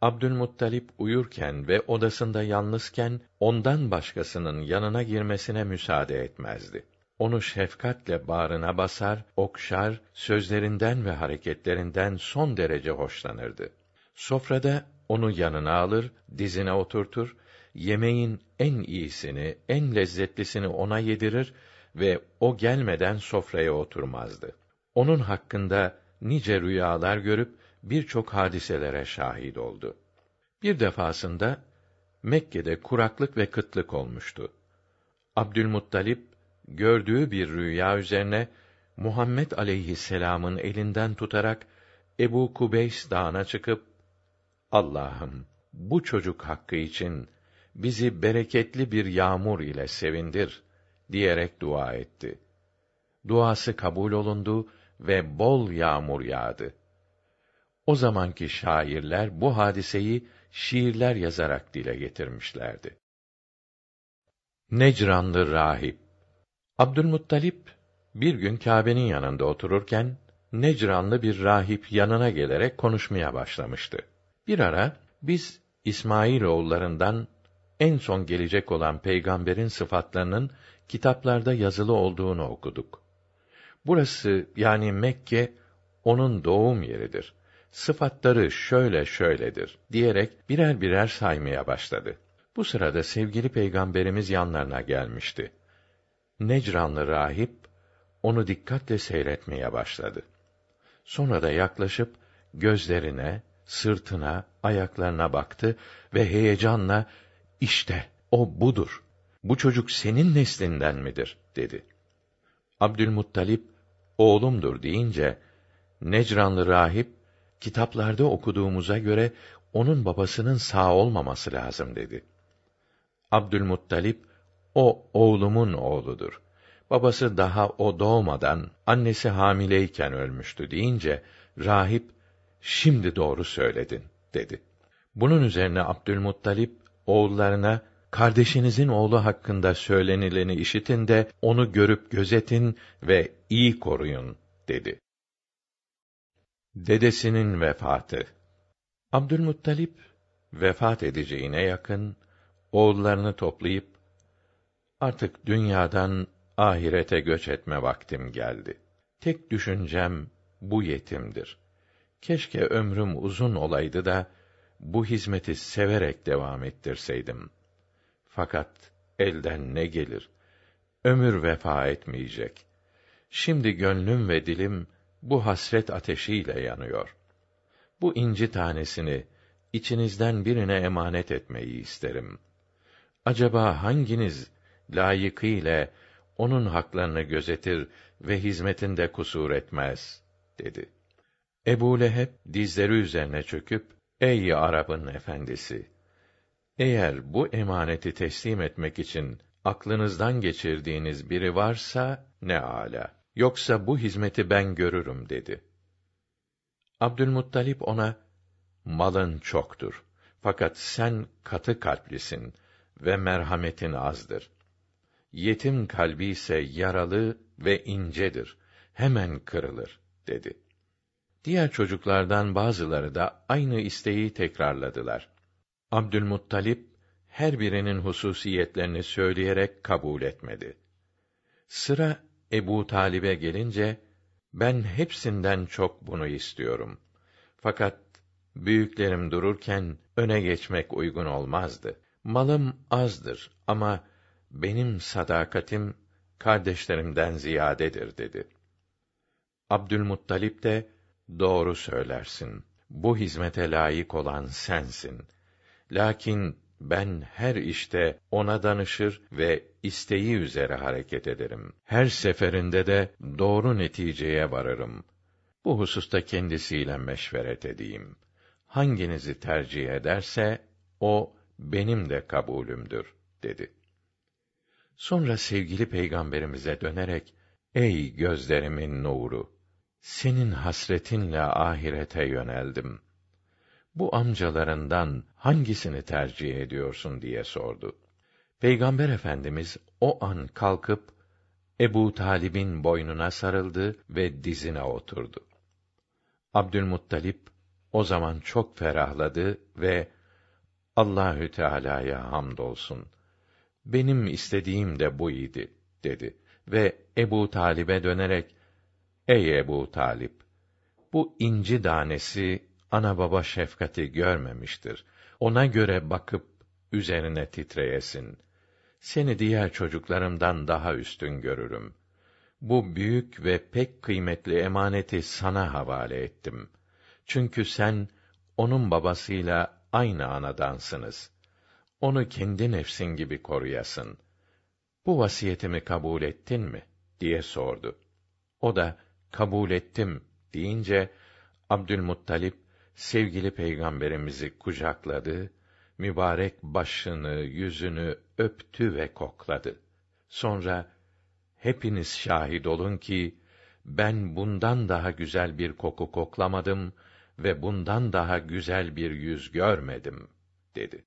Abdülmuttalip uyurken ve odasında yalnızken ondan başkasının yanına girmesine müsaade etmezdi. Onu şefkatle bağrına basar, okşar, sözlerinden ve hareketlerinden son derece hoşlanırdı. Sofrada onu yanına alır, dizine oturtur, yemeğin en iyisini, en lezzetlisini ona yedirir ve o gelmeden sofraya oturmazdı. Onun hakkında nice rüyalar görüp birçok hadiselere şahit oldu. Bir defasında Mekke'de kuraklık ve kıtlık olmuştu. Abdülmuttalip gördüğü bir rüya üzerine Muhammed aleyhisselam'ın elinden tutarak Ebu Kubeys dağına çıkıp Allah'ım bu çocuk hakkı için bizi bereketli bir yağmur ile sevindir diyerek dua etti. Duası kabul olundu ve bol yağmur yağdı. O zamanki şairler bu hadiseyi şiirler yazarak dile getirmişlerdi. Necranlı rahip Abdülmuttalip bir gün Kâbe'nin yanında otururken Necranlı bir rahip yanına gelerek konuşmaya başlamıştı. Bir ara biz İsmail oğullarından en son gelecek olan peygamberin sıfatlarının kitaplarda yazılı olduğunu okuduk. Burası yani Mekke onun doğum yeridir. Sıfatları şöyle şöyledir diyerek birer birer saymaya başladı. Bu sırada sevgili peygamberimiz yanlarına gelmişti. Necranlı rahip onu dikkatle seyretmeye başladı. Sonra da yaklaşıp gözlerine, sırtına, ayaklarına baktı ve heyecanla işte o budur. Bu çocuk senin neslinden midir dedi. Abdülmuttalip oğlumdur deyince Necranlı rahip kitaplarda okuduğumuza göre onun babasının sağ olmaması lazım dedi. Abdülmuttalip o oğlumun oğludur. Babası daha o doğmadan annesi hamileyken ölmüştü deyince rahip şimdi doğru söyledin dedi. Bunun üzerine Abdülmuttalip oğullarına kardeşinizin oğlu hakkında söylenileni işitin de onu görüp gözetin ve iyi koruyun dedi. Dedesinin vefatı Abdülmuttalip vefat edeceğine yakın oğullarını toplayıp artık dünyadan ahirete göç etme vaktim geldi. Tek düşüncem bu yetimdir. Keşke ömrüm uzun olaydı da bu hizmeti severek devam ettirseydim. Fakat elden ne gelir? Ömür vefa etmeyecek. Şimdi gönlüm ve dilim bu hasret ateşiyle yanıyor. Bu inci tanesini içinizden birine emanet etmeyi isterim. Acaba hanginiz layıkıyla onun haklarını gözetir ve hizmetinde kusur etmez dedi. Ebu Leheb dizleri üzerine çöküp ey Arap'ın efendisi eğer bu emaneti teslim etmek için aklınızdan geçirdiğiniz biri varsa ne ala. Yoksa bu hizmeti ben görürüm dedi. Abdülmuttalip ona malın çoktur. Fakat sen katı kalplisin ve merhametin azdır. Yetim kalbi ise yaralı ve incedir. Hemen kırılır dedi. Diğer çocuklardan bazıları da aynı isteği tekrarladılar. Abdülmuttalip her birinin hususiyetlerini söyleyerek kabul etmedi. Sıra Ebu Talib'e gelince ben hepsinden çok bunu istiyorum. Fakat büyüklerim dururken öne geçmek uygun olmazdı. Malım azdır ama benim sadakatim kardeşlerimden ziyadedir dedi. Abdülmuttalip de doğru söylersin. Bu hizmete layık olan sensin. Lakin ben her işte ona danışır ve isteği üzere hareket ederim. Her seferinde de doğru neticeye varırım. Bu hususta kendisiyle meşveret edeyim. Hanginizi tercih ederse o benim de kabulümdür dedi. Sonra sevgili peygamberimize dönerek ey gözlerimin nuru senin hasretinle ahirete yöneldim bu amcalarından hangisini tercih ediyorsun diye sordu. Peygamber Efendimiz o an kalkıp Ebu Talib'in boynuna sarıldı ve dizine oturdu. Abdülmuttalip o zaman çok ferahladı ve Allahü Teala'ya hamdolsun. Benim istediğim de bu idi dedi ve Ebu Talib'e dönerek Ey Ebu Talip bu inci tanesi ana baba şefkati görmemiştir. Ona göre bakıp üzerine titreyesin. Seni diğer çocuklarımdan daha üstün görürüm. Bu büyük ve pek kıymetli emaneti sana havale ettim. Çünkü sen onun babasıyla aynı anadansınız. Onu kendi nefsin gibi koruyasın. Bu vasiyetimi kabul ettin mi? diye sordu. O da kabul ettim deyince Abdülmuttalip sevgili peygamberimizi kucakladı, mübarek başını, yüzünü öptü ve kokladı. Sonra hepiniz şahit olun ki ben bundan daha güzel bir koku koklamadım ve bundan daha güzel bir yüz görmedim dedi.